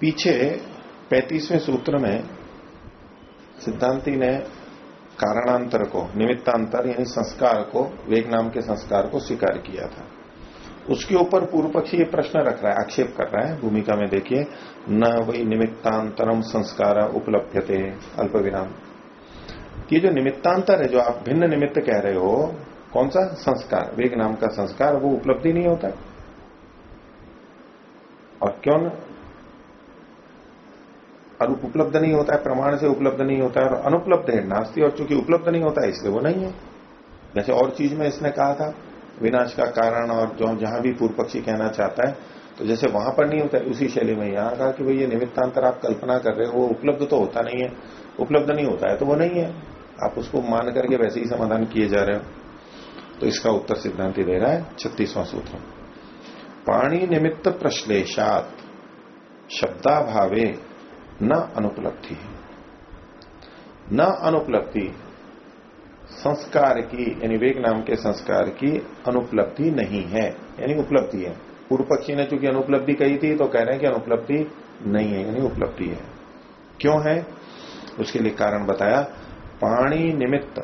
पीछे पैंतीसवें सूत्र में सिद्धांति ने कारणांतर को निमित्तांतर यानी संस्कार को वेग नाम के संस्कार को स्वीकार किया था। उसके ऊपर पूर्व पक्षी ये प्रश्न रख रहा है, आक्षेप कर रहा है, भूमिका में देखिए, न वही निमित्तांतरम संस्कार उपलब्ध थे अल्प विराम। ये जो निमित्तांतर है, जो आप भिन्न निमित्त कह रहे हो, कौन सा? संस्कार। वेग नाम का संस्कार, वो उपलब्धि नहीं होता। और क्यों न? अरूप उपलब्ध नहीं होता है, प्रमाण से उपलब्ध नहीं होता है और अनुपलब्ध है, नास्ती और चूँकि उपलब्ध नहीं होता है इसलिए वो नहीं है। जैसे और चीज़ में इसने कहा था, विनाश का कारण और जो जहाँ भी पूर्व पक्षी कहना चाहता है तो जैसे वहाँ पर नहीं होता है उसी शैली में यहाँ कहा कि भाई ये निमित्तांतर आप कल्पना कर रहे हो, वो उपलब्ध तो होता नहीं है, उपलब्ध नहीं होता है तो वो नहीं है। आप उसको मान करके वैसे ही समाधान किए जा रहे हो। तो इसका उत्तर सिद्धांति दे रहा है, छत्तीसवां सूत्र। पाणी निमित्त प्रश्लेषात, शब्दाभावे न अनुपलब्धि। न अनुपलब्धि संस्कार की, यानी वेग नाम के संस्कार की अनुपलब्धि नहीं है, यानी उपलब्धि है। पूर्व पक्षी ने चूँकि अनुपलब्धि कही थी तो कह रहे हैं कि अनुपलब्धि नहीं है, यानी उपलब्धि है। क्यों है? उसके लिए कारण बताया। पाणी निमित्त,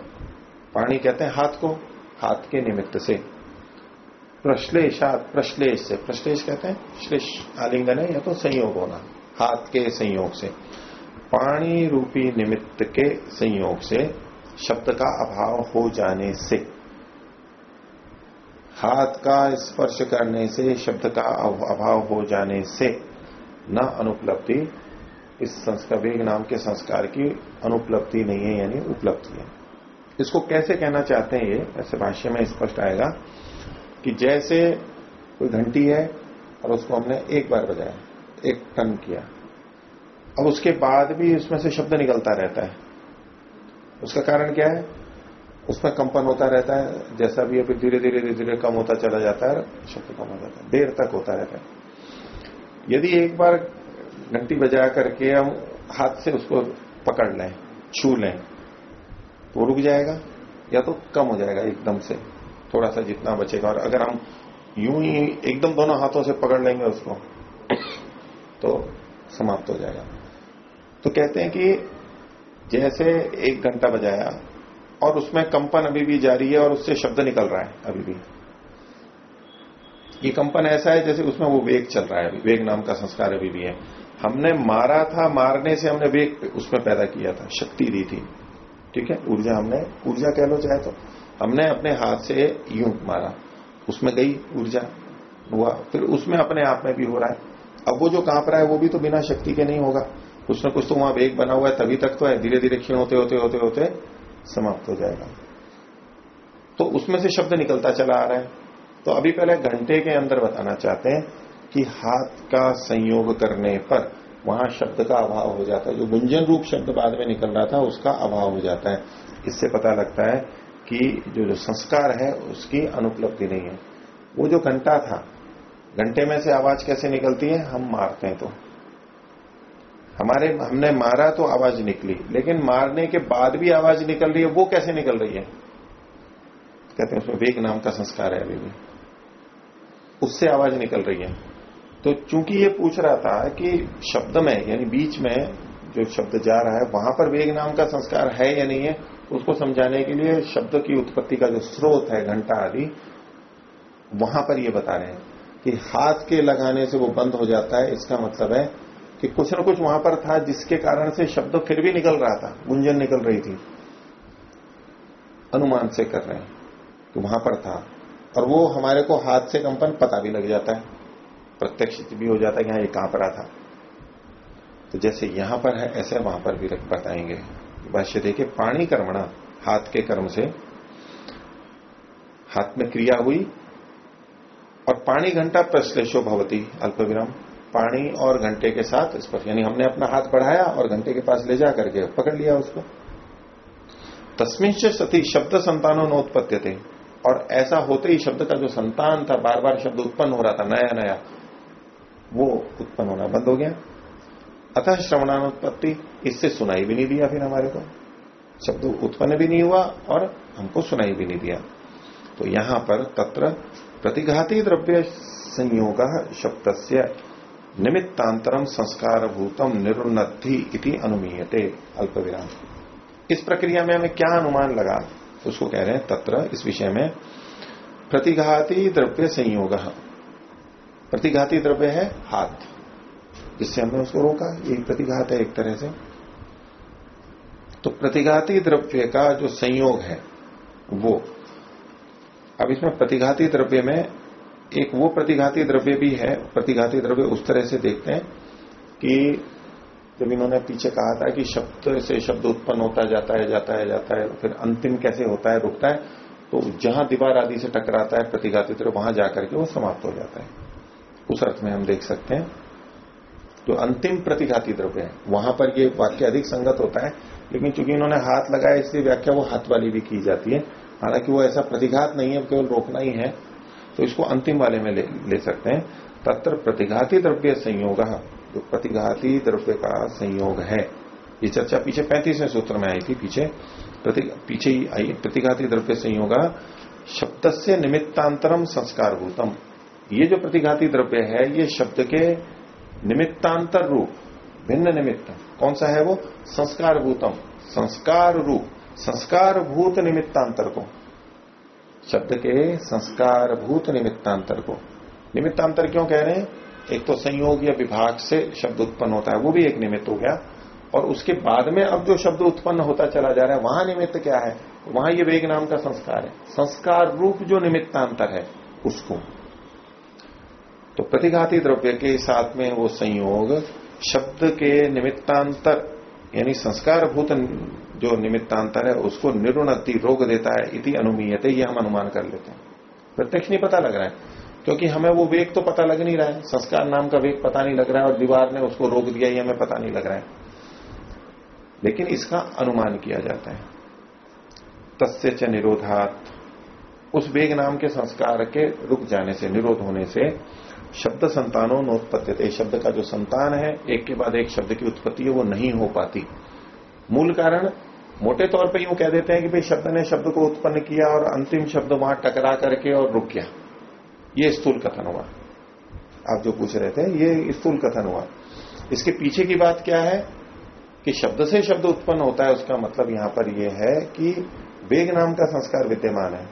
पाणी कहते हैं हाथ को, हाथ के निमित्त से। प्रश्लेषात, प्रश्लेष से, प्रश्लेष कहते हैं श्लेष, आलिंगन है या तो संयोग होना। हाथ के संयोग से, पाणी रूपी निमित्त के संयोग से शब्द का अभाव हो जाने से, हाथ का स्पर्श करने से शब्द का अभाव हो जाने से न अनुपलब्धि, इस संस्कार, वेग नाम के संस्कार की अनुपलब्धि नहीं है, यानी उपलब्धि है। इसको कैसे कहना चाहते हैं ये? ऐसे भाष्य में स्पष्ट आएगा कि जैसे कोई घंटी है और उसको हमने एक बार बजाया एक टन किया। अब उसके बाद भी उसमें से शब्द निकलता रहता है। उसका कारण क्या है? उसमें कंपन होता रहता है। जैसा भी अभी धीरे धीरे धीरे धीरे कम होता चला जाता है, शब्द कम हो जाता है। देर तक होता रहता है। यदि एक बार घंटी बजा करके हम हाथ से उसको पकड़ लें, छू लें तो वो रुक जाएगा, या तो कम हो जाएगा एकदम से थोड़ा सा जितना बचेगा। और अगर हम यूँ ही एकदम दोनों हाथों से पकड़ लेंगे उसको तो समाप्त हो जाएगा। तो कहते हैं कि जैसे एक घंटा बजाया और उसमें कंपन अभी भी जारी है और उससे शब्द निकल रहा है अभी भी। ये कंपन ऐसा है जैसे उसमें वो वेग चल रहा है अभी। वेग नाम का संस्कार अभी भी है। हमने मारा था, मारने से हमने वेग उसमें पैदा किया था, शक्ति दी थी। ठीक है? ऊर्जा हमने, ऊर्जा कह लो चाहे तो। हमने अपने हाथ से यूँ मारा। उसमें गई ऊर्जा, हुआ। फिर उसमें अपने आप में भी हो रहा है। अब वो जो काँप रहा है, वो भी तो बिना शक्ति के नहीं होगा। कुछ ना कुछ तो वहाँ वेग बना हुआ है, तभी तक तो है। धीरे धीरे क्षीण होते होते होते होते समाप्त हो जाएगा। तो उसमें से शब्द निकलता चला आ रहा है। तो अभी पहले घंटे के अंदर बताना चाहते हैं कि हाथ का संयोग करने पर वहाँ शब्द का अभाव हो जाता है। जो गुंजन रूप शब्द बाद में निकल रहा था, उसका अभाव हो जाता है। इससे पता लगता है कि जो जो संस्कार है, उसकी अनुपलब्धि नहीं है। वो जो घंटा था घंटे में से आवाज़ कैसे निकलती है? हम मारते हैं तो। हमारे, हमने मारा तो आवाज़ निकली, लेकिन मारने के बाद भी आवाज़ निकल रही है, वो कैसे निकल रही है? कहते हैं उसमें वेग नाम का संस्कार है अभी भी। उससे आवाज़ निकल रही है। तो चूँकि ये पूछ रहा था कि शब्द में, यानी बीच में जो शब्द जा रहा है, वहाँ पर वेग नाम का संस्कार है या नहीं है, उसको समझाने के लिए शब्द की उत्पत्ति का जो स्रोत है घंटा आदि, वहाँ पर ये बता रहे हैं। कि हाथ के लगाने से वो बंद हो जाता है, इसका मतलब है कि कुछ न कुछ वहाँ पर था जिसके कारण से शब्द फिर भी निकल रहा था, गुंजन निकल रही थी। अनुमान से कर रहे हैं कि वहाँ पर था। और वो हमारे को हाथ से कंपन पता भी लग जाता है प्रत्यक्ष भी हो जाता है कि हाँ ये कहाँ पर था। तो जैसे यहाँ पर है, ऐसे वहाँ पर भी रख बताएँगे। भाष्य देखिए पाणी कर्मणा हाथ के कर्म से हाथ में क्रिया हुई और पाणी घंटा प्रश्लेषो भवती अल्प विराम पाणी और घंटे के साथ स्पर्श यानी हमने अपना हाथ बढ़ाया और घंटे के पास ले जा करके पकड़ लिया उसको। तस्मिंश सती शब्द संतानों नोत्पत्ति थे और ऐसा होते ही शब्द का जो संतान था बार बार शब्द उत्पन्न हो रहा था नया नया वो उत्पन्न होना बंद हो गया। अतः श्रवणानुत्पत्ति, इससे सुनाई भी नहीं दिया फिर हमारे को। शब्द उत्पन्न भी नहीं हुआ और हमको सुनाई भी नहीं दिया। तो यहाँ पर तत्र प्रतिघाती द्रव्य संयोग शब्द से निमित्तांतरम संस्कार भूतम निरुन्नति इति अनुमीयते अल्प विराम इस प्रक्रिया में हमें क्या अनुमान लगा? उसको कह रहे हैं तत्र, इस विषय में, प्रतिघाती द्रव्य संयोग। प्रतिघाती द्रव्य है हाथ। जिससे हमने उसको रोका, यही प्रतिघात है एक तरह से। तो प्रतिघाती द्रव्य का जो संयोग है, वो अब इसमें प्रतिघाती द्रव्य में एक वो प्रतिघाती द्रव्य भी है प्रतिघाती द्रव्य उस तरह से देखते हैं कि जब इन्होंने पीछे कहा था कि शब्द से शब्द उत्पन्न होता जाता है जाता है जाता है, फिर अंतिम कैसे होता है, रुकता है तो जहाँ दीवार आदि से टकराता है प्रतिघाती द्रव्य वहाँ जाकर के वो समाप्त हो जाता है। उस अर्थ में हम देख सकते हैं। जो अंतिम प्रतिघाती द्रव्य है, वहाँ पर ये वाक्य अधिक संगत होता है, लेकिन चूँकि इन्होंने हाथ लगाया, इसलिए व्याख्या वो हाथ वाली भी की जाती है। हालाँकि वो ऐसा प्रतिघात नहीं है केवल रोकना ही है। तो इसको अंतिम वाले में ले, ले सकते हैं। तत्र प्रतिघाती द्रव्य संयोग। जो प्रतिघाती द्रव्य का संयोग है। ये चर्चा पीछे पैंतीसवें सूत्र में आई थी पीछे। प्रति, पीछे ही आई। प्रतिघाती द्रव्य संयोग शब्द से निमित्तांतरम संस्कार भूतम ये जो प्रतिघाती द्रव्य है ये शब्द के निमित्तांतर रूप भिन्न निमित्त। कौन सा है वो? संस्कार भूतम संस्कार रूप। संस्कार भूत निमित्तांतर को। शब्द के संस्कार भूत निमित्तांतर को। निमित्तांतर क्यों कह रहे हैं? एक तो संयोग या विभाग से शब्द उत्पन्न होता है, वो भी एक निमित्त हो गया। और उसके बाद में अब जो शब्द उत्पन्न होता चला जा रहा है, वहाँ निमित्त क्या है? वहाँ ये वेग नाम का संस्कार है। संस्कार रूप जो निमित्तांतर है, उसको। तो प्रतिघाती द्रव्य के साथ में वो संयोग, शब्द के निमित्तांतर, यानी संस्कार भूत जो निमित्तांतर है, उसको निरुणति रोग देता है, इति अनुमीयते, ये हम अनुमान कर लेते हैं। प्रत्यक्ष नहीं पता लग रहा है। क्योंकि हमें वो वेग तो पता लग नहीं रहा है। संस्कार नाम का वेग पता नहीं लग रहा है और दीवार ने उसको रोक दिया, ये हमें पता नहीं लग रहा है। लेकिन इसका अनुमान किया जाता है। तस्य च निरोधात। उस वेग नाम के संस्कार के रुक जाने से, निरोध होने से शब्द संतानों नोत्पत्ति शब्द का जो संतान है, एक के बाद एक शब्द की उत्पत्ति है, वो नहीं हो पाती। मूल कारण, मोटे तौर पे यूँ कह देते हैं कि भाई शब्द ने शब्द को उत्पन्न किया और अंतिम शब्द वहाँ टकरा करके और रुक गया। ये स्थूल कथन हुआ। आप जो पूछ रहे थे, ये स्थूल कथन हुआ। इसके पीछे की बात क्या है कि शब्द से शब्द उत्पन्न होता है, उसका मतलब यहाँ पर यह है कि वेग नाम का संस्कार विद्यमान है।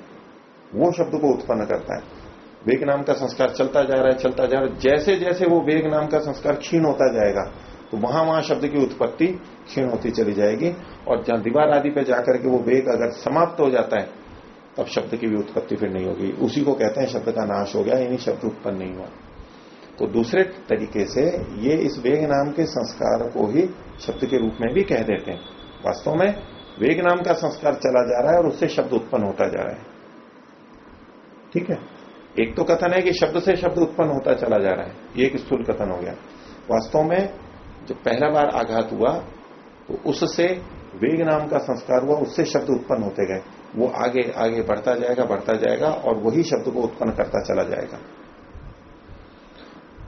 वो शब्द को उत्पन्न करता है। वेग नाम का संस्कार चलता जा रहा है, चलता जा रहा है। जैसे जैसे वो वेग नाम का संस्कार क्षीण होता जाएगा तो वहाँ वहाँ शब्द की उत्पत्ति क्षीण होती चली जाएगी और जहाँ दीवार आदि पे जाकर के वो वेग अगर समाप्त हो जाता है, तब शब्द की भी उत्पत्ति फिर नहीं होगी। उसी को कहते हैं शब्द का नाश हो गया, यानी शब्द उत्पन्न नहीं हुआ। तो दूसरे तरीके से ये इस वेग नाम के संस्कार को ही शब्द के रूप में भी कह देते हैं। वास्तव में वेग नाम का संस्कार चला जा रहा है और उससे शब्द उत्पन्न होता जा रहा है। ठीक है? एक तो कथन है कि शब्द से शब्द उत्पन्न होता चला जा रहा है। ये एक स्थूल कथन हो गया। वास्तव में जब पहला बार आघात हुआ तो उससे वेग नाम का संस्कार हुआ, उससे शब्द उत्पन्न होते गए। वो आगे आगे बढ़ता जाएगा बढ़ता जाएगा और वही शब्द को उत्पन्न करता चला जाएगा।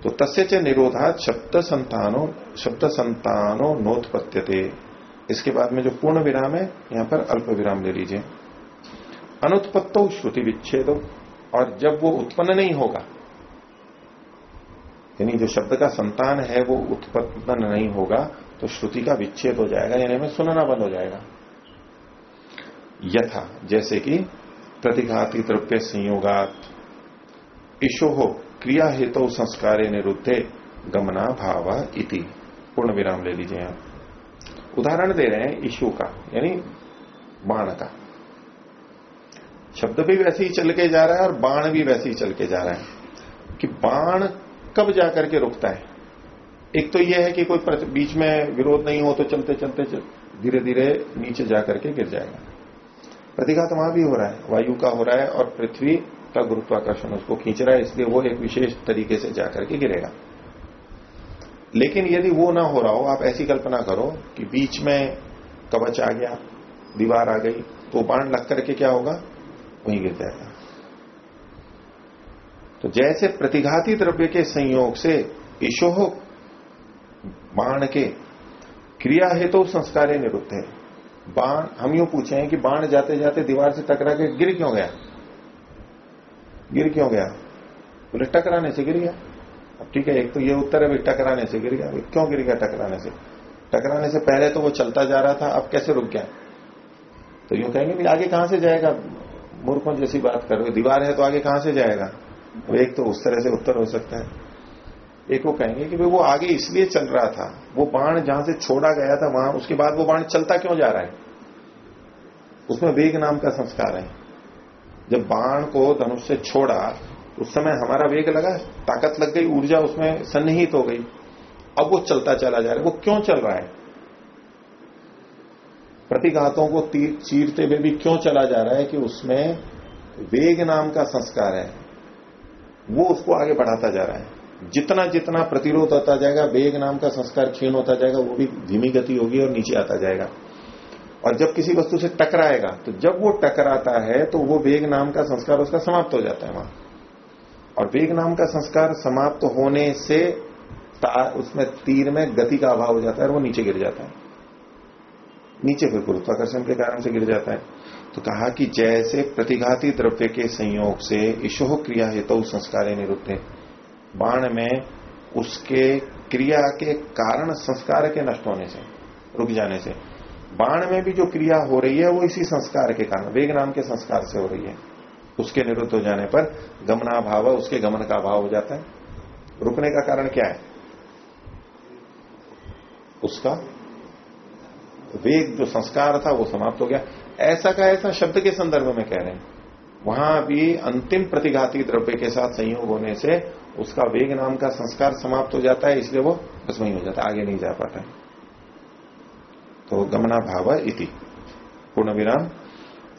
तो तस्य च निरोधात शब्द संतानो शब्द संतानो नोत्पत्त्यते इसके बाद में जो पूर्ण विराम है, यहाँ पर अल्प विराम ले लीजिए। अनुत्पत्तो श्रुति विच्छेदो, और जब वो उत्पन्न नहीं होगा यानी जो शब्द का संतान है, वो उत्पन्न नहीं होगा तो श्रुति का विच्छेद हो जाएगा, यानी हमें सुनना बंद हो जाएगा। यथा, जैसे कि प्रतिघाती द्रव्य संयोगात, ईशो हो, क्रिया हेतु संस्कारे निरुद्धे, गमना भाव इति। पूर्ण विराम ले लीजिए आप। उदाहरण दे रहे हैं इशु का, यानी बाण का। शब्द भी वैसे ही चल के जा रहा है और बाण भी वैसे ही चल के जा रहा है। कि बाण कब जाकर के रुकता है? एक तो यह है कि कोई बीच में विरोध नहीं हो तो चलते चलते धीरे धीरे नीचे जाकर के गिर जाएगा। प्रतिघात वहाँ भी हो रहा है, वायु का हो रहा है और पृथ्वी का गुरुत्वाकर्षण उसको खींच रहा है, इसलिए वो एक विशेष तरीके से जाकर के गिरेगा। लेकिन यदि वो ना हो रहा हो, आप ऐसी कल्पना करो कि बीच में कवच आ गया, दीवार आ गई तो बाण लग करके क्या होगा? वहीं गिर जाएगा। तो जैसे प्रतिघाती द्रव्य के संयोग से ईशोह बाण के क्रिया हेतु तो संस्कार निरुद्ध है। बाण, हम यू पूछे हैं कि बाण जाते जाते दीवार से टकरा के गिर क्यों गया? गिर क्यों गया? बोले, टकराने से गिर गया। अब ठीक है, एक तो ये उत्तर है, भाई, टकराने से गिर गया। क्यों गिर गया टकराने से? टकराने से पहले तो वो चलता जा रहा था, अब कैसे रुक गया? तो यूँ कहेंगे भी आगे कहाँ से जाएगा? मूर्खों जैसी बात कर रहे दीवार है तो आगे कहाँ से जाएगा? वो एक तो उस तरह से उत्तर हो सकता है। एक वो कहेंगे कि वो आगे इसलिए चल रहा था, वो बाण जहाँ से छोड़ा गया था वहाँ, उसके बाद वो बाण चलता क्यों जा रहा है? उसमें वेग नाम का संस्कार है। जब बाण को धनुष से छोड़ा, उस समय हमारा वेग लगा, ताकत लग गई, ऊर्जा उसमें सन्निहित हो गई। अब वो चलता चला जा रहा है। वो क्यों चल रहा है? प्रतिघातों को चीरते हुए भी क्यों चला जा रहा है कि उसमें वेग नाम का संस्कार है? वो उसको आगे बढ़ाता जा रहा है। जितना जितना प्रतिरोध होता जाएगा, वेग नाम का संस्कार क्षीण होता जाएगा, वो भी धीमी गति होगी और नीचे आता जाएगा। और जब किसी वस्तु से टकराएगा तो जब वो टकराता है तो वो वेग नाम का संस्कार उसका समाप्त हो जाता है वहाँ। और वेग नाम का संस्कार समाप्त होने से उसमें तीर में गति का अभाव हो जाता है और वो नीचे गिर जाता है। नीचे फिर गुरुत्वाकर्षण के कारण से गिर जाता है। तो कहा कि जैसे प्रतिघाती द्रव्य के संयोग से ईशोह क्रिया हेतु तो संस्कार निरुद्ध बाण में उसके क्रिया के कारण संस्कार के नष्ट होने से, रुक जाने से। बाण में भी जो क्रिया हो रही है, वो इसी संस्कार के कारण, वेग नाम के संस्कार से हो रही है। उसके निरुद्ध हो जाने पर गमना भाव उसके गमन का अभाव हो जाता है। रुकने का कारण क्या है? उसका वेग, जो संस्कार था, वो समाप्त हो गया। ऐसा का ऐसा शब्द के संदर्भ में कह रहे हैं। वहाँ भी अंतिम प्रतिघाती द्रव्य के साथ संयोग होने से उसका वेग नाम का संस्कार समाप्त हो जाता है, इसलिए वो बस वही हो जाता है, आगे नहीं जा पाता है। तो गमना भाव इति। पूर्ण विराम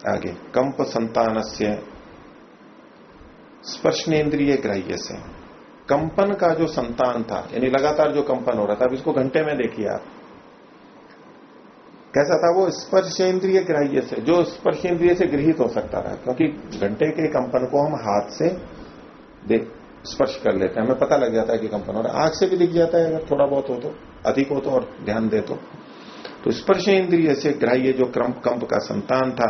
आगे। कंप संतान से स्पर्शनेन्द्रिय ग्राह्य से कंपन का जो संतान था, यानी लगातार जो कंपन हो रहा था, अब इसको घंटे में देखिए आप। कैसा था वो स्पर्श स्पर्शेंद्रिय ग्राह्य से, जो स्पर्शेंद्रिय से गृहित हो सकता था, क्योंकि घंटे के कंपन को हम हाथ से देख स्पर्श कर लेते हैं। हमें पता लग जाता है कि कंपन है आँख से भी दिख जाता है, अगर थोड़ा बहुत हो तो अधिक हो तो और ध्यान दे तो। तो स्पर्श इंद्रिय से ग्राह्य जो क्रम, कंप का संतान था,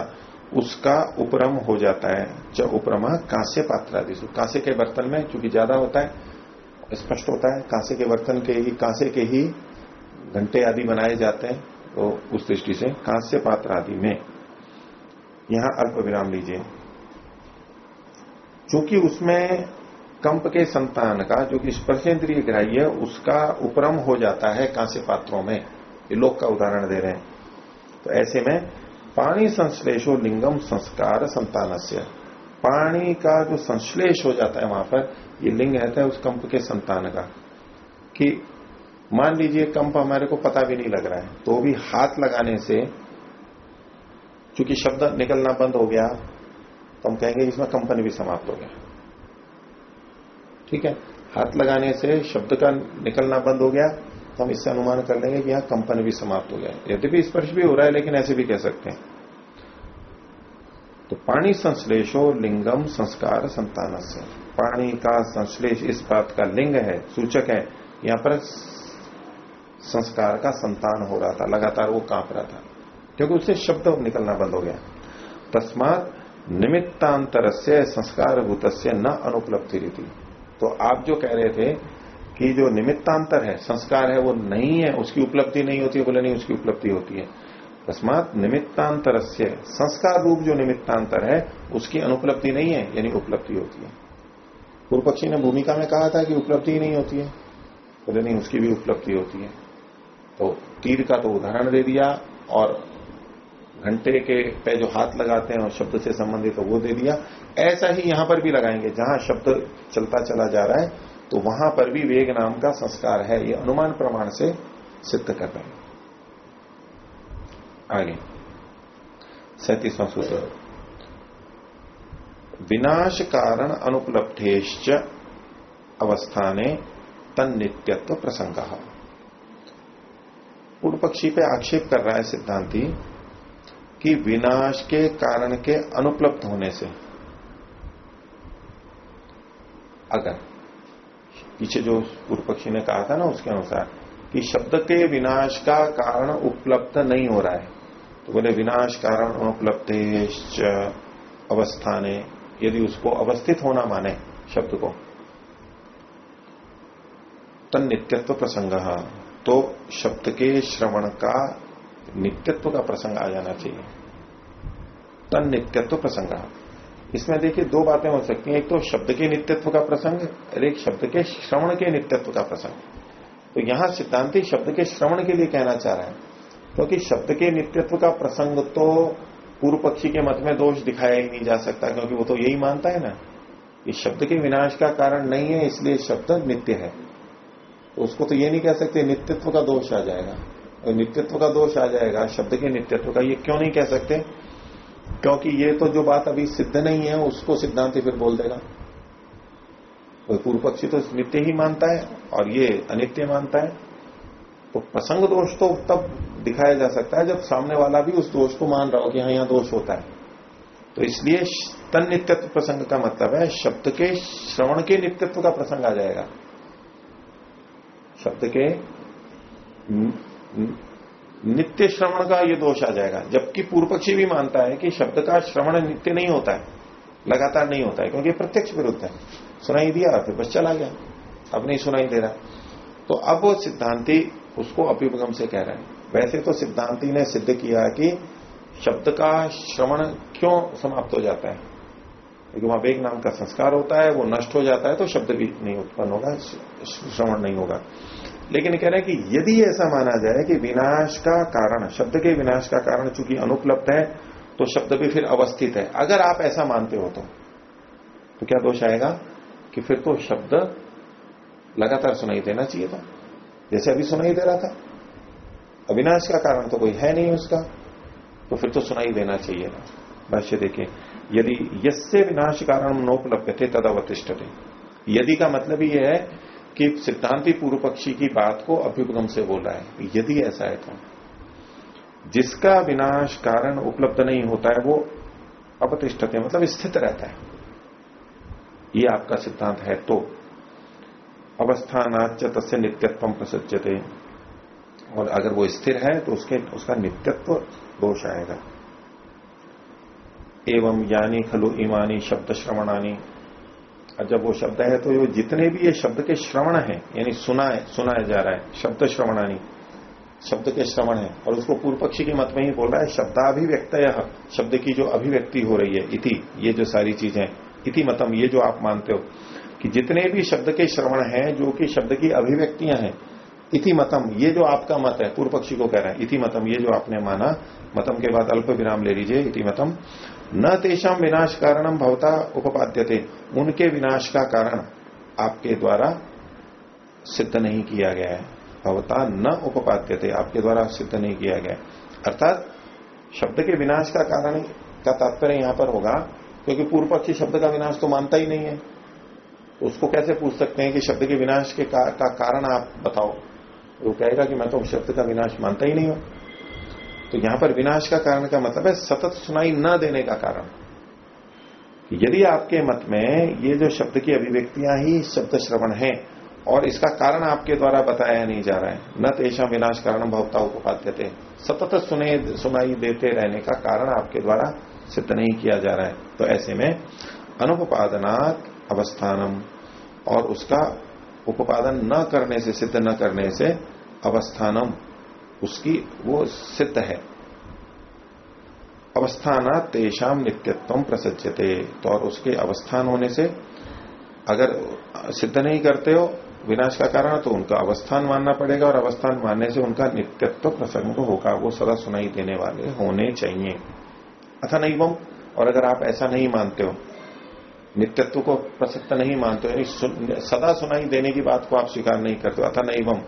उसका उपरम हो जाता है। उपरमा कांस्य पात्र आदि कांसे के बर्तन में चूँकि ज़्यादा होता है, स्पष्ट होता है कांसे के बर्तन के ही कांसे के ही घंटे आदि बनाए जाते हैं। तो उस दृष्टि से कांस्य पात्र आदि में। यहाँ अल्प विराम लीजिए। चूँकि उसमें कंप के संतान का जो कि स्पर्शेंद्रीय ग्राह्य उसका उपरम हो जाता है कांस्य पात्रों में। ये लोक का उदाहरण दे रहे हैं। तो ऐसे में पानी संश्लेषो लिंगम संस्कार संतान पानी का जो संश्लेष हो जाता है वहाँ पर, ये लिंग रहता है उस कंप के संतान का। कि मान लीजिए कंप हमारे को पता भी नहीं लग रहा है तो भी हाथ लगाने से, चूँकि शब्द निकलना बंद हो गया तो हम कहेंगे इसमें कंपन भी समाप्त हो गया। ठीक है? हाथ लगाने से शब्द का निकलना बंद हो गया तो हम इससे अनुमान कर लेंगे कि यहाँ कंपन भी समाप्त हो गया यद्यपि स्पर्श भी हो रहा है, लेकिन ऐसे भी कह सकते हैं। तो पानी संश्लेषो लिंगम संस्कार संतान से पानी का संश्लेष, इस बात का लिंग है, सूचक है। यहाँ पर संस्कार का संतान हो रहा था, लगातार वो काँप रहा था, क्योंकि उससे शब्द निकलना बंद हो गया। तस्मात निमित्तांतर से संस्कार भूत न अनुपलब्धि रीति तो आप जो कह रहे थे कि जो निमित्तांतर है, संस्कार है, वो नहीं है, उसकी उपलब्धि नहीं होती बोले नहीं, उसकी उपलब्धि होती है। तस्मात निमित्तांतर से संस्कार रूप जो निमित्तांतर है, उसकी अनुपलब्धि नहीं है, यानी उपलब्धि होती है। पूर्व पक्षी ने भूमिका में कहा था कि उपलब्धि नहीं होती है। बोले नहीं, उसकी भी उपलब्धि होती है। तो तीर का तो उदाहरण दे दिया और घंटे के पे जो हाथ लगाते हैं और शब्द से संबंधित तो वो दे दिया। ऐसा ही यहाँ पर भी लगाएँगे। जहाँ शब्द चलता चला जा रहा है तो वहाँ पर भी वेग नाम का संस्कार है। ये अनुमान प्रमाण से सिद्ध कर रहे हैं। आगे। सैतीसवां सूत्र। विनाश कारण अनुपलब्धेश्च अवस्थाने तन नित्यत्व प्रसंग। पूर्व पक्षी पे आक्षेप कर रहा है सिद्धांति कि विनाश के कारण के अनुपलब्ध होने से। अगर पीछे जो पूर्व पक्षी ने कहा था ना उसके अनुसार कि शब्द के विनाश का कारण उपलब्ध नहीं हो रहा है तो बोले विनाश कारण अनुपलब्ध अवस्था ने यदि उसको अवस्थित होना माने शब्द को। तन नित्यत्व प्रसंग। तो शब्द के श्रवण का नित्यत्व का प्रसंग आ जाना चाहिए। तन नित्यत्व प्रसंग। इसमें देखिए दो बातें हो सकती हैं। एक तो शब्द के नित्यत्व का प्रसंग, और एक शब्द के श्रवण के नित्यत्व का प्रसंग। तो यहाँ सिद्धांति शब्द के श्रवण के लिए कहना चाह रहा है, क्योंकि तो शब्द के नित्यत्व का प्रसंग तो पूर्व पक्षी के मत में दोष दिखाया ही नहीं जा सकता, क्योंकि वो तो यही मानता है ना। कि शब्द के विनाश का कारण नहीं है, इसलिए शब्द नित्य है। तो उसको तो ये नहीं कह सकते, नित्यत्व का दोष आ जाएगा। और नित्यत्व का दोष आ जाएगा, शब्द के नित्यत्व का, ये क्यों नहीं कह सकते? क्योंकि ये तो जो बात अभी सिद्ध नहीं है, उसको सिद्धांत फिर बोल देगा। कोई पूर्व पक्षी तो नित्य ही मानता है, और ये अनित्य मानता है। तो प्रसंग दोष तो तब दिखाया जा सकता है जब सामने वाला भी उस दोष को मान रहा हो कि हाँ यहाँ दोष होता है। तो इसलिए तन नित्यत्व प्रसंग का मतलब है, शब्द के, श्रवण के नित्यत्व का प्रसंग आ जाएगा। शब्द के नित्य श्रवण का ये दोष आ जाएगा। जबकि पूर्व पक्षी भी मानता है कि शब्द का श्रवण नित्य नहीं होता है, लगातार नहीं होता है, क्योंकि प्रत्यक्ष विरुद्ध है। सुनाई दिया, फिर बस चला गया। अब नहीं सुनाई दे रहा। तो अब वो सिद्धांति उसको अभ्युपगम से कह रहे हैं। वैसे तो सिद्धांति ने सिद्ध किया कि शब्द का श्रवण क्यों समाप्त हो जाता है? क्योंकि वहाँ वेग नाम का संस्कार होता है, वो नष्ट हो जाता है तो शब्द भी नहीं उत्पन्न होगा, श्रवण नहीं होगा। लेकिन कह रहे हैं कि यदि ऐसा माना जाए कि विनाश का कारण शब्द के विनाश का कारण चूँकि अनुपलब्ध है तो शब्द भी फिर अवस्थित है। अगर आप ऐसा मानते हो तो, तो क्या दोष आएगा कि फिर तो शब्द लगातार सुनाई देना चाहिए था। जैसे अभी सुनाई दे रहा था। अविनाश का कारण तो कोई है नहीं उसका तो फिर तो सुनाई देना चाहिए ना भाष्य देखिए यदि यसे विनाश कारण नोपलब्ध थे तद अवतिष्ठ थे यदि का मतलब यह है कि सिद्धांति पूर्व पक्षी की बात को अभ्युपगम से बोला है यदि ऐसा है तो। जिसका विनाश कारण उपलब्ध नहीं होता है, वो अपतिष्ठते मतलब स्थित रहता है। ये आपका सिद्धांत है तो। अवस्थानाच तस्य नित्यत्व प्रसज्जते और अगर वो स्थिर है तो उसके, उसका नित्यत्व दोष आएगा। एवं यानी खलु ईमानी शब्द श्रवणानी और जब वो शब्द है तो ये जितने भी ये शब्द के श्रवण है, यानी सुना है सुनाया जा रहा है, शब्द श्रवणानी, शब्द के श्रवण है, और उसको पूर्व पक्षी के मत में ही बोल रहा है शब्दाभिव्यक्त शब्द की जो अभिव्यक्ति हो रही है, इति, ये जो सारी चीज़ें, इति मतम, ये जो आप मानते हो, कि जितने भी शब्द के श्रवण हैं, जो कि शब्द की अभिव्यक्तियाँ हैं, इति मतम, ये जो आपका मत है पूर्व पक्षी को कह रहा है, इति मतम, ये जो आपने माना, मतम के बाद अल्प विराम ले लीजिए, इति मतम न तेषाम विनाश कारणम भवता उपाद्य उनके विनाश का कारण आपके द्वारा सिद्ध नहीं किया गया है। भवता न उपाद्य थे आपके द्वारा सिद्ध नहीं किया गया अर्थात शब्द के विनाश का कारण का तात्पर्य यहाँ पर होगा क्योंकि पूर्व पक्षी शब्द का विनाश तो मानता ही नहीं है। तो उसको कैसे पूछ सकते हैं कि शब्द के विनाश के का, का कारण आप बताओ? वो कहेगा कि मैं तो शब्द का विनाश मानता ही नहीं हूँ। तो यहाँ पर विनाश का कारण का मतलब है सतत सुनाई न देने का कारण। यदि आपके मत में ये जो शब्द की अभिव्यक्तियाँ ही शब्द श्रवण है, और इसका कारण आपके द्वारा बताया नहीं जा रहा है, न तेषा विनाश कारण भवता उपाद्य सतत सुने, सुनाई देते रहने का कारण आपके द्वारा सिद्ध नहीं किया जा रहा है। तो ऐसे में अनुपादनात् अवस्थानम, और उसका उपादन न करने से, सिद्ध न करने से अवस्थानम। उसकी वो सिद्ध है। अवस्थाना तेषाम नित्यत्व प्रसज्जते तो और उसके अवस्थान होने से अगर सिद्ध नहीं करते हो, विनाश का कारण तो उनका अवस्थान मानना पड़ेगा और अवस्थान मानने से उनका नित्यत्व प्रसंग होगा। वो सदा सुनाई देने वाले होने चाहिए। अथा नहीं बम और अगर आप ऐसा नहीं मानते हो, नित्यत्व को प्रसक्त नहीं मानते हो सदा सुनाई देने की बात को आप स्वीकार नहीं करते अथा नहीं बम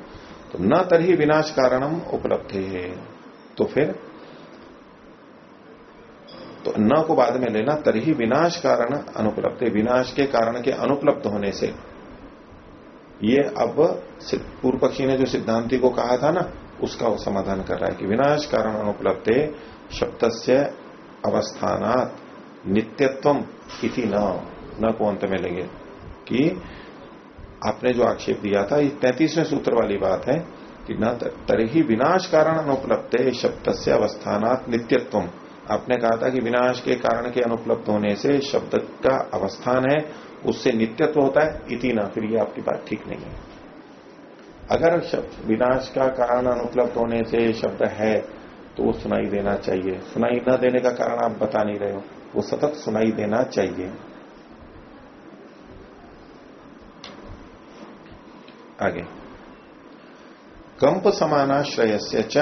तो न तरही विनाश कारणम उपलब्धि है। तो फिर तो न को बाद में लेना, तरही विनाश कारण अनुपलब्ध विनाश के कारण के अनुपलब्ध होने से, ये अब पूर्व पक्षी ने जो सिद्धांति को कहा था ना, उसका वो समाधान कर रहा है कि विनाश कारण अनुपलब्ध शब्द से अवस्थानात नित्यत्व इति न। न को अंत में लेंगे कि आपने जो आक्षेप दिया था, ये तैतीसवें सूत्र वाली बात है कि न तरही विनाश कारण अनुपलब्ध शब्द से अवस्थानात नित्यत्व। आपने कहा था कि विनाश के कारण के अनुपलब्ध होने से शब्द का अवस्थान है, उससे नित्यत्व होता है, इति ना, फिर ये आपकी बात ठीक नहीं है। अगर शब्द, विनाश का कारण अनुपलब्ध होने से शब्द है तो वो सुनाई देना चाहिए। सुनाई न देने का कारण आप बता नहीं रहे हो। वो सतत सुनाई देना चाहिए। आगे। कंप समानाश्रय से च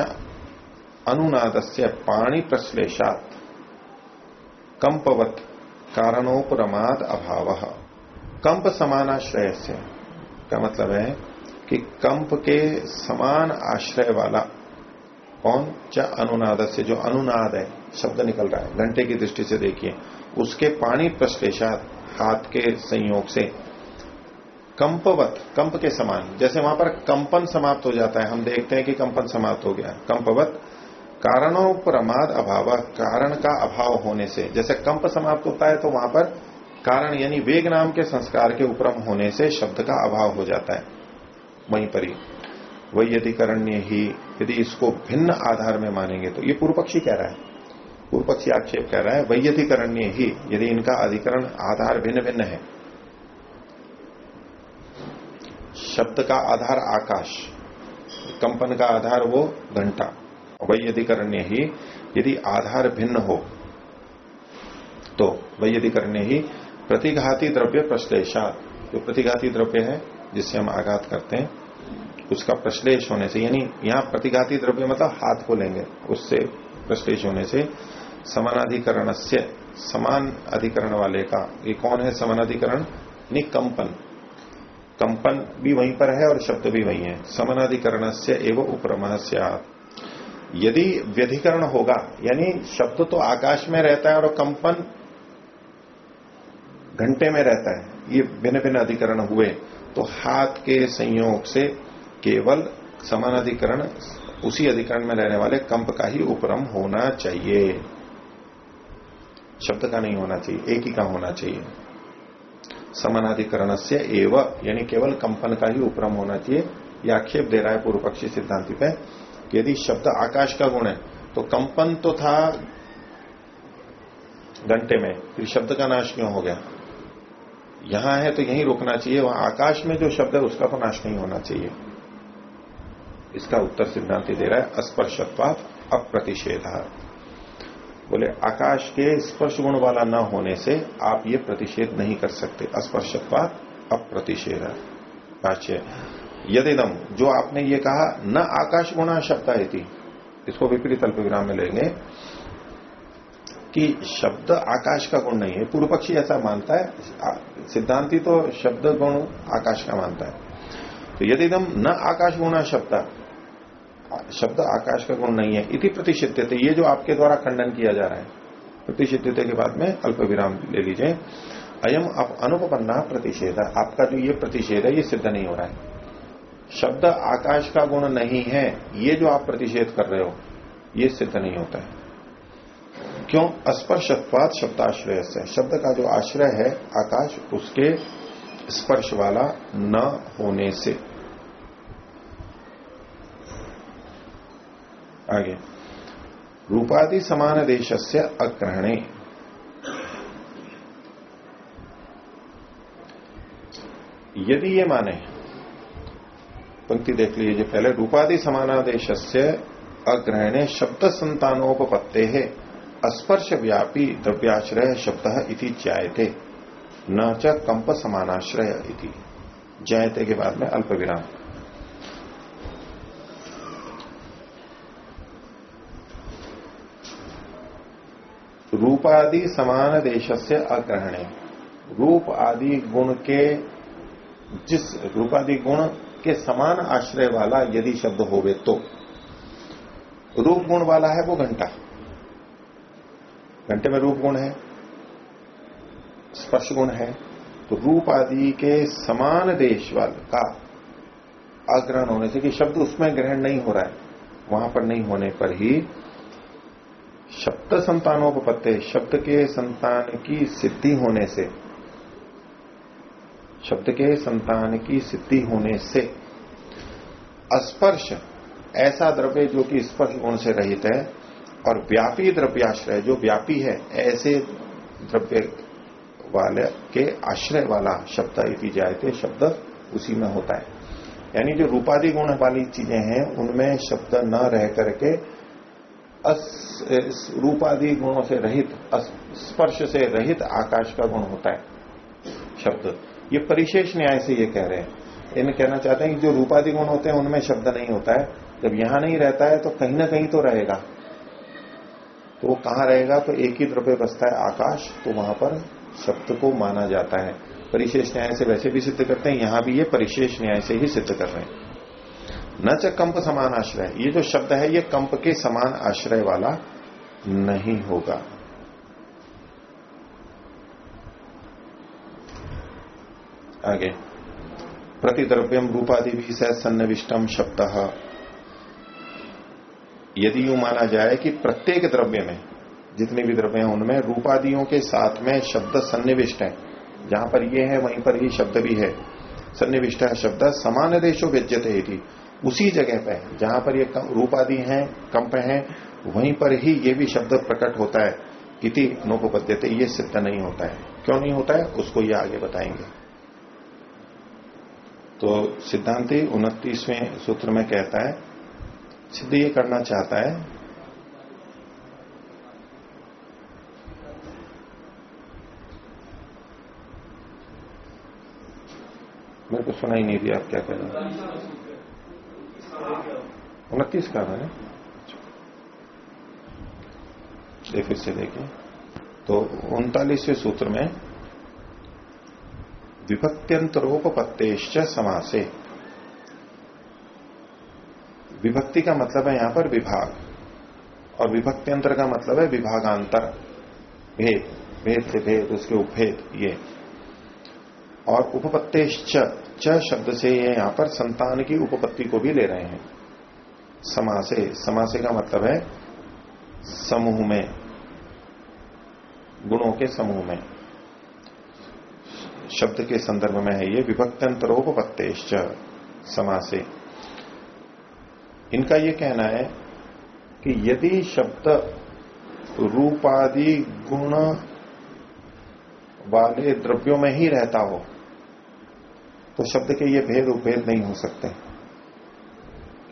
अनुनाद से पाणी प्रश्लेषात कंपवत कारणोपरमाद अभाव। कंप समानाश्रय से का मतलब है कि कंप के समान आश्रय वाला कौन? च अनुनाद से जो अनुनाद है, शब्द निकल रहा है। घंटे की दृष्टि से देखिए, उसके पानी प्रश्लेषात हाथ के संयोग से कंपवत, कंप के समान। जैसे वहाँ पर कंपन समाप्त हो जाता है, हम देखते हैं कि कंपन समाप्त हो गया। कंपवत, कारणों प्रमाद अभाव, कारण का अभाव होने से। जैसे कंप समाप्त होता है तो वहाँ पर कारण यानी वेग नाम के संस्कार के उपरम होने से शब्द का अभाव हो जाता है। वहीं पर ही, वही यदि करण्य ही, यदि इसको भिन्न आधार में मानेंगे तो ये पूर्व पक्षी कह रहा है। पूर्व पक्षी आक्षेप कह रहा है वैयधिकरण्य ही, यदि इनका अधिकरण आधार भिन्न भिन्न है शब्द का आधार आकाश, कंपन का आधार वो घंटा। वैयधिकरण्य ही यदि आधार भिन्न हो तो वैयधिकरण्य ही प्रतिघाती द्रव्य प्रश्लेषा जो प्रतिघाती द्रव्य है, जिससे हम आघात करते हैं, उसका प्रश्लेष होने से, यानी यहाँ प्रतिघाती द्रव्य मतलब हाथ को लेंगे, उससे प्रश्लेष होने से समानाधिकरण से समान अधिकरण वाले का, ये कौन है समानाधिकरण? निकंपन। कंपन भी वहीं पर है और शब्द भी वही है। समानाधिकरण से एवं उपरम यदि व्यधिकरण होगा, यानी शब्द तो आकाश में रहता है और कंपन घंटे में रहता है, ये भिन्न भिन्न अधिकरण हुए तो हाथ के संयोग से केवल समानाधिकरण उसी अधिकरण में रहने वाले कंप का ही उपरम होना चाहिए। शब्द का नहीं होना चाहिए, एक ही का होना चाहिए। समानाधिकरण से एव, यानी केवल कंपन का ही उपरम होना चाहिए। यह आक्षेप दे रहा है पूर्व पक्षी सिद्धांति पे। यदि शब्द आकाश का गुण है तो कंपन तो था घंटे में, फिर शब्द का नाश क्यों हो गया? यहाँ है तो यहीं रोकना चाहिए, वहाँ आकाश में जो शब्द है, उसका तो नाश नहीं होना चाहिए। इसका उत्तर सिद्धांति दे रहा है, अस्पर्शत्वात अप्रतिषेध। बोले, आकाश के स्पर्श गुण वाला न होने से आप ये प्रतिषेध नहीं कर सकते। अस्पर्शत्वात अप्रतिषेध। भाष्य यदिदम जो आपने ये कहा, न आकाश गुणा शब्द इसको विपरीत अल्प विराम में लेंगे कि शब्द आकाश का गुण नहीं है। पूर्व पक्षी ऐसा मानता है। सिद्धांति तो शब्द गुण आकाश का मानता है। तो यदि दम न आकाश गुणा शब्द शब्द आकाश का गुण नहीं है, इति प्रतिषिध्य ये जो आपके द्वारा खंडन किया जा रहा है, प्रतिषिध्य के बाद में अल्प विराम ले लीजिए। अयम अब अनुपन्ना प्रतिषेध। है आपका जो ये प्रतिषेध है, ये सिद्ध नहीं हो रहा है। शब्द आकाश का गुण नहीं है, ये जो आप प्रतिषेध कर रहे हो, ये सिद्ध नहीं होता है। क्यों? अस्पर्शत्वाद शब्दाश्रय से शब्द का जो आश्रय है, आकाश, उसके स्पर्श वाला न होने से। आगे। रूपादि समान देश से अग्रहणे। यदि ये माने, पंक्ति देख लीजिए पहले, रूपादि समानादेश से अग्रहणे शब्द संतानोपत्ते है स्पर्श व्यापी द्रव्याश्रय शब्द इति जायते न च कंप समानाश्रय इति। जायते के बाद में अल्प विराम रूपादि समान देश से अग्रहणे। रूप आदि गुण के जिस रूपादि गुण के समान आश्रय वाला यदि शब्द होवे तो। रूप गुण वाला है वो घंटा। घंटे में रूप गुण है, स्पर्श गुण है तो रूप आदि के समान देश वाल का अग्रहण होने से कि शब्द उसमें ग्रहण नहीं हो रहा है, वहाँ पर नहीं होने पर ही शब्द। संतानोपत्ति शब्द के संतान की सिद्धि होने से। शब्द के संतान की सिद्धि होने से। स्पर्श ऐसा द्रव्य जो कि स्पर्श गुण से रहित है, और व्यापी द्रव्याश्रय जो व्यापी है, ऐसे द्रव्य वाले के आश्रय वाला शब्द इति जायते, शब्द उसी में होता है। यानी जो रूपादि गुण वाली चीज़ें हैं, उनमें शब्द न रह करके रूपादि गुणों से रहित स्पर्श से रहित आकाश का गुण होता है, शब्द। ये परिशेष न्याय से ये कह रहे हैं। इन कहना चाहते हैं कि जो रूपादि गुण होते हैं, उनमें शब्द नहीं होता है। जब यहाँ नहीं रहता है तो कहीं ना कहीं तो रहेगा। तो वो कहाँ रहेगा? तो एक ही द्रव्य बसता है आकाश तो वहाँ पर शब्द को माना जाता है। परिशेष न्याय से वैसे भी सिद्ध करते हैं, यहाँ भी ये परिशेष न्याय से ही सिद्ध कर रहे हैं। न च कंप समान आश्रय। ये जो शब्द है, ये कंप के समान आश्रय वाला नहीं होगा। आगे। प्रतिद्रव्यम रूपादि भी सन्निविष्टम शब्द। यदि यूँ माना जाए कि प्रत्येक द्रव्य में, जितने भी द्रव्य हैं उनमें रूपादियों के साथ में शब्द सन्निविष्ट है। जहाँ पर ये है, वहीं पर ही शब्द भी है। सन्निविष्ट है शब्द समान देशों व्यज्यते उसी जगह पे, जहाँ पर ये रूप आदि हैं, कंप हैं, वहीं पर ही ये भी शब्द प्रकट होता है इति अनुपद्यते ये सिद्ध नहीं होता है। क्यों नहीं होता है? उसको ये आगे बताएँगे। तो सिद्धांति उनतीसवें सूत्र में कहता है, सिद्ध ये करना चाहता है, मेरे को सुना ही नहीं दिया, आप क्या कह रहे हैं उनतीस का है। फिर से देखिए। तो उनतालीसवें सूत्र में विभक्त्यंतरोपत्तेश्च समासे। विभक्ति का मतलब है यहाँ पर विभाग, और विभक्त्यंतर का मतलब है विभागांतर। भेद भेद से भेद, उसके उपभेद, ये। और उपपत्तेश्च, च शब्द से ये यहाँ पर संतान की उपपत्ति को भी ले रहे हैं। समासे समासे का मतलब है समूह में, गुणों के समूह में। शब्द के संदर्भ में है ये विभक्तंतरोपत्ते समासे। इनका ये कहना है कि यदि शब्द रूपादि गुण वाले द्रव्यों में ही रहता हो तो शब्द के ये भेद उपभेद नहीं हो सकते।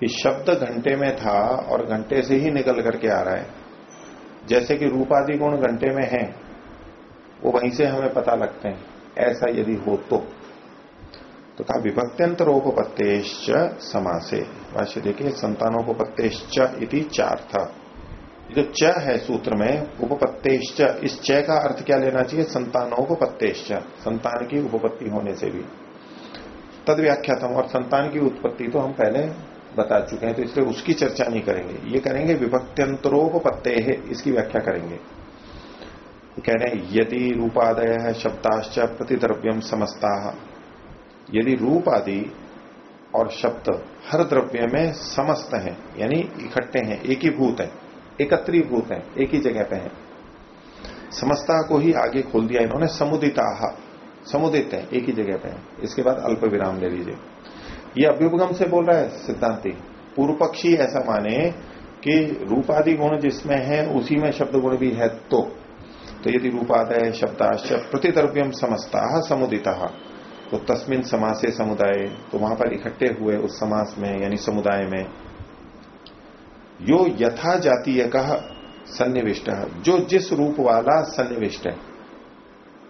कि शब्द घंटे में था और घंटे से ही निकल करके आ रहा है। जैसे कि रूपादि गुण घंटे में है, वो वहीं से हमें पता लगते हैं। ऐसा यदि हो तो। तो कहा विभक्त्यंतरोपत्तेश्च समासे। भाष्य देखिए संतानोपत्तेश्च इति चार था जो च है सूत्र में, उपपत्तेश्च, इस च का अर्थ क्या लेना चाहिए? संतानोपत्तेश्च संतान की उपपत्ति होने से भी। तद व्याख्यातम, और संतान की उत्पत्ति तो हम पहले बता चुके हैं तो इसलिए उसकी चर्चा नहीं करेंगे। ये करेंगे विभक्त्यंतरोपत्ते है इसकी व्याख्या करेंगे। कह रहे हैं, यदि रूपादय है शब्दाश्च प्रतिद्रव्यम समस्ता। यदि रूप आदि और शब्द हर द्रव्य में समस्त हैं, यानी इकट्ठे हैं, एक ही भूत है एकत्री भूत है, एक ही जगह पे है, समस्ता को ही आगे खोल दिया इन्होंने, समुदिता, समुदित है, एक ही जगह पे है। इसके बाद अल्प विराम ले लीजिए। ये अभ्युपगम से बोल रहा है, सिद्धांति। पूर्व पक्षी ऐसा माने कि रूपादि गुण जिसमें है, उसी में शब्द गुण भी है तो। तो यदि रूपादय शब्दाश्च प्रतिद्रव्यम समस्ता समुदिता तो तस्मिन समासे समुदाय तो वहाँ पर इकट्ठे हुए उस समास में, यानी समुदाय में, यो यथा जातीय कह सन्निविष्ट। जो जिस रूप वाला सन्निविष्ट है।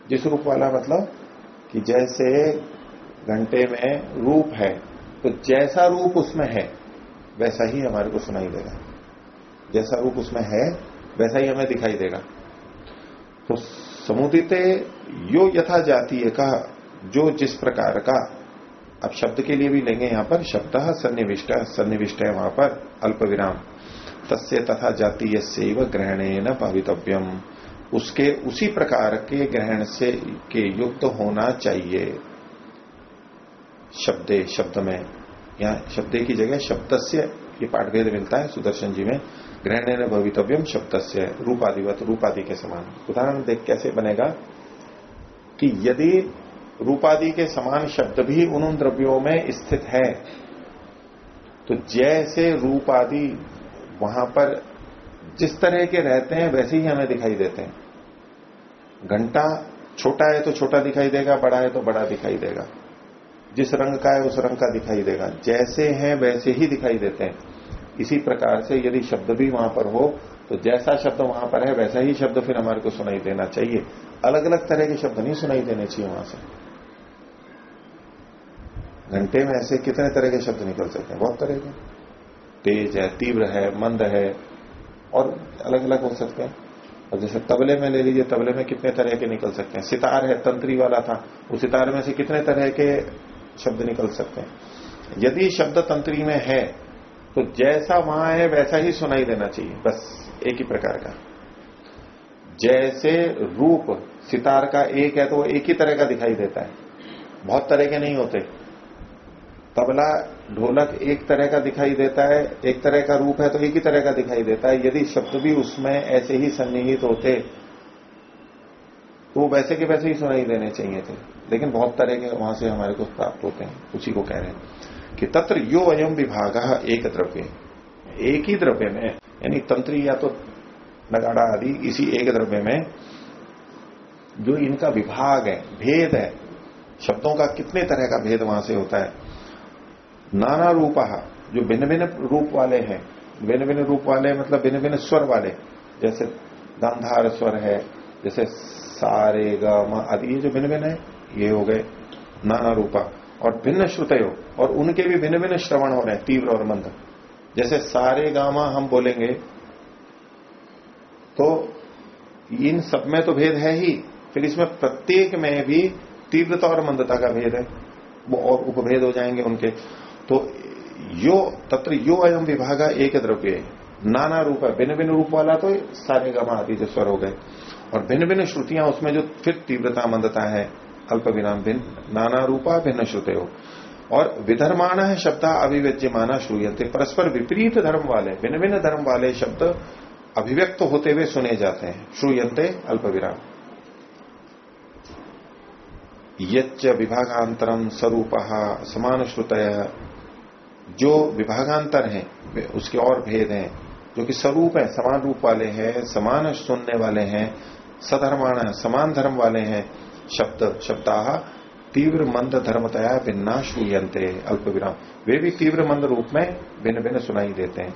जिस रूप वाला मतलब कि जैसे घंटे में रूप है तो जैसा रूप उसमें है, वैसा ही हमारे को सुनाई देगा। जैसा रूप उसमें है, वैसा ही हमें दिखाई देगा। तो समुदित यो यथा जातीय का जो जिस प्रकार का अब शब्द के लिए भी लेंगे यहाँ पर, शब्द सन्निविष्ट सन्निविष्ट है वहाँ पर अल्प विराम तस्य तथा जातीय से ग्रहण न भवितव्यम उसके, उसी प्रकार के ग्रहण से, के युक्त होना चाहिए। शब्दे शब्द में यहाँ शब्दे की जगह शब्द से ये पाठभेद मिलता है सुदर्शन जी में। ग्रहण भवितव्यम शब्द से रूपाधिवत रूपादि के समान। उदाहरण देख कैसे बनेगा कि यदि रूपादि के समान शब्द भी उन द्रव्यों में स्थित है तो जैसे रूपादि वहाँ पर जिस तरह के रहते हैं, वैसे ही हमें दिखाई देते हैं। घंटा छोटा है तो छोटा दिखाई देगा, बड़ा है तो बड़ा दिखाई देगा। जिस रंग का है, उस रंग का दिखाई देगा। जैसे हैं, वैसे ही दिखाई देते हैं। इसी प्रकार से यदि शब्द भी वहाँ पर हो तो जैसा शब्द वहाँ पर है, वैसा ही शब्द फिर हमारे को सुनाई देना चाहिए। अलग अलग तरह के शब्द नहीं सुनाई देने चाहिए वहाँ से। घंटे में ऐसे कितने तरह के शब्द निकल सकते हैं? बहुत तरह के। तेज है, तीव्र है, मंद है, और अलग अलग हो सकते हैं। और जैसे तबले में ले लीजिए, तबले में कितने तरह के निकल सकते हैं? सितार है, तंत्री वाला था। उस सितार में से कितने तरह के शब्द निकल सकते हैं। यदि शब्द तंत्री में है तो जैसा वहाँ है, वैसा ही सुनाई देना चाहिए। बस एक ही प्रकार का। जैसे रूप सितार का एक है तो वो एक ही तरह का दिखाई देता है। बहुत तरह के नहीं होते। तबला ढोलक एक तरह का दिखाई देता है, एक तरह का रूप है तो एक ही तरह का दिखाई देता है। यदि शब्द भी उसमें ऐसे ही सन्निहित होते तो वो वैसे के वैसे ही सुनाई देने चाहिए थे। लेकिन बहुत तरह के वहाँ से हमारे को प्राप्त होते हैं। उसी को कह रहे हैं कि तत्र यो अयम विभाग एक द्रव्य। एक ही द्रव्य में, यानी तंत्री या तो नगाड़ा आदि, इसी एक द्रव्य में जो इनका विभाग है, भेद है, शब्दों का कितने तरह का भेद वहाँ से होता है। नाना रूपा, जो भिन्न भिन्न रूप वाले हैं। भिन्न भिन्न रूप वाले मतलब भिन्न भिन्न स्वर वाले, जैसे गांधार स्वर है, जैसे सारे ग आदि, ये जो भिन्न भिन्न है, ये हो गए नाना रूपा। और भिन्न श्रुतयो, और उनके भी भिन्न भिन्न श्रवण हो रहे हैं तीव्र और मंद। जैसे सारे गामा हम बोलेंगे तो इन सब में तो भेद है ही, फिर इसमें प्रत्येक में भी तीव्रता और मंदता का भेद है। वो और उपभेद हो जाएँगे उनके। तो यो, तत्र यो अयम विभागा एक द्रव्य। नाना रूप है भिन्न भिन्न रूप वाला तो सारे गमा आदि जो स्वर हो गए। और भिन्न भिन्न श्रुतियाँ उसमें जो फिर तीव्रता मंदता है अल्प विराम भिन्न, नाना रूपा भिन्न श्रुते हो। और विधर्मान है शब्द अभिव्यज्य माना श्रूयते, परस्पर विपरीत धर्म वाले, भिन्न भिन्न धर्म वाले शब्द अभिव्यक्त होते हुए सुने जाते हैं। श्रूयंते अल्प विराम यच्च विभागांतरम स्वरूप समान श्रुत जो विभागांतर है उसके और भेद हैं, जो कि स्वरूप है, समान रूप वाले हैं, समान सुनने वाले हैं सधर्माण समान धर्म वाले हैं। शब्द शब्दा तीव्र मंद धर्मतया भिन्ना श्रूयंते अल्प विराम वे भी तीव्र मंद रूप में भिन्न भिन्न सुनाई देते हैं।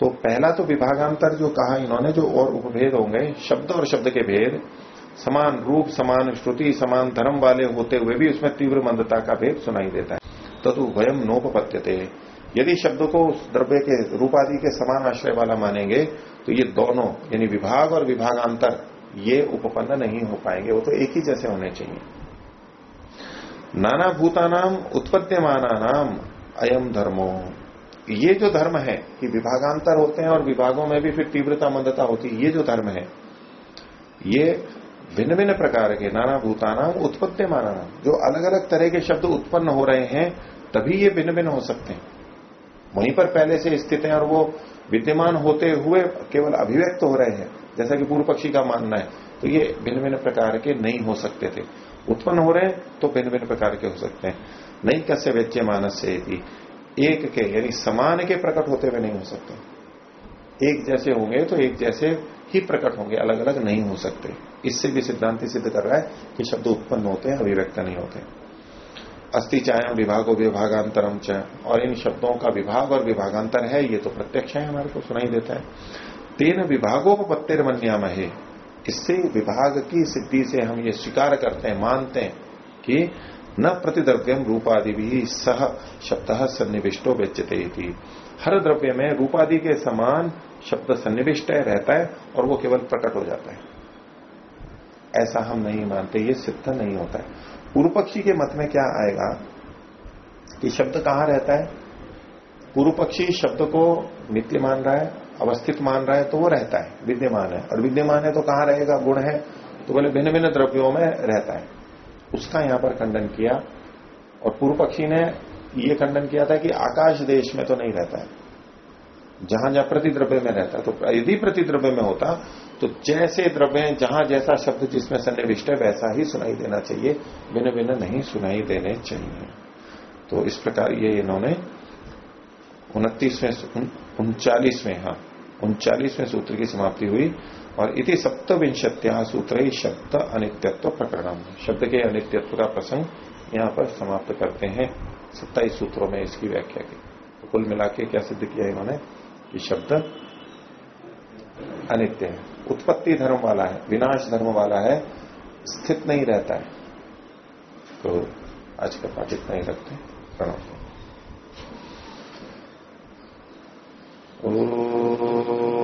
तो पहला तो विभागांतर जो कहा इन्होंने, जो और उपभेद होंगे, शब्द और शब्द के भेद, समान रूप, समान श्रुति, समान धर्म वाले होते हुए भी उसमें तीव्र मंदता का भेद सुनाई देता है। तथु वयम नोपत्य यदि शब्द को उस द्रव्य के रूपादि के समान आश्रय वाला मानेंगे तो ये दोनों, यानी विभाग और विभागांतर ये उपपन्न नहीं हो पाएँगे, वो तो एक ही जैसे होने चाहिए। नाना भूतानाम उत्पत्तिमाना नाम अयम धर्मो। ये जो धर्म है कि विभागांतर होते हैं और विभागों में भी फिर तीव्रता मंदता होती है, ये जो धर्म है, ये भिन्न भिन्न प्रकार के नाना भूताना उत्पत्ति माना जो अलग अलग तरह के शब्द उत्पन्न हो रहे हैं, तभी ये भिन्न भिन्न हो सकते हैं। वहीं पर पहले से स्थित है और वो विद्यमान होते हुए केवल अभिव्यक्त हो रहे हैं। जैसा कि पूर्व पक्षी का मानना है तो ये भिन्न भिन्न प्रकार के नहीं हो सकते थे। उत्पन्न हो रहे तो भिन्न भिन्न प्रकार के हो सकते हैं। नहीं कैसे व्यच्य मानस से यदि एक के, यानी समान के प्रकट होते हुए नहीं हो सकते। एक जैसे होंगे तो एक जैसे ही प्रकट होंगे अलग अलग नहीं हो सकते। इससे भी सिद्धांति सिद्ध कर रहा है कि शब्द उत्पन्न होते हैं, अभिव्यक्त नहीं होते। अस्थि चाहे विभागो विभागांतरम च। और इन शब्दों का विभाग और विभागांतर है, ये तो प्रत्यक्ष है, हमारे को सुनाई देता है। तेन विभागों को पत्तेर मन्याम है इससे विभाग की सिद्धि से हम ये स्वीकार करते हैं, मानते हैं कि न प्रतिद्रव्यम रूपादि भी सह शब्द सन्निविष्टो बेचते थी हर द्रव्य में रूपादि के समान शब्द सन्निविष्ट रहता है और वो केवल प्रकट हो जाता है। ऐसा हम नहीं मानते, ये सिद्ध नहीं होता है। पूर्व पक्षी के मत में क्या आएगा कि शब्द कहाँ रहता है? पूर्व पक्षी शब्द को नित्य मान रहा है अवस्थित मान रहा है तो वो रहता है, विद्यमान है। और विद्यमान है तो कहाँ रहेगा? गुण है। तो बोले भिन्न भिन्न द्रव्यों में रहता है। उसका यहाँ पर खंडन किया। और पूर्व पक्षी ने ये खंडन किया था कि आकाश देश में तो नहीं रहता है। जहाँ जहाँ प्रतिद्रव्य में रहता है तो यदि प्रतिद्रव्य में होता तो जैसे द्रव्य, जहाँ जैसा शब्द जिसमें सन्निविष्ट है, वैसा ही सुनाई देना चाहिए। भिन्न भिन्न नहीं सुनाई देने चाहिए। तो इस प्रकार ये इन्होंने उनतीसवें उनचालीसवें हाँ उनचालीसवें सूत्र की समाप्ति हुई और इति सप्तविंशत्या सूत्र ही शब्द अनित्यत्व प्रकरण शब्द के अनित्यत्व का प्रसंग यहाँ पर समाप्त करते हैं सत्ताईस सूत्रों में इसकी व्याख्या की। तो कुल मिला के क्या सिद्ध किया इन्होंने? कि शब्द अनित्य है। उत्पत्ति धर्म वाला है, विनाश धर्म वाला है, स्थित नहीं रहता है। तो आज का पाठ इतना ही रखते प्रणव सभी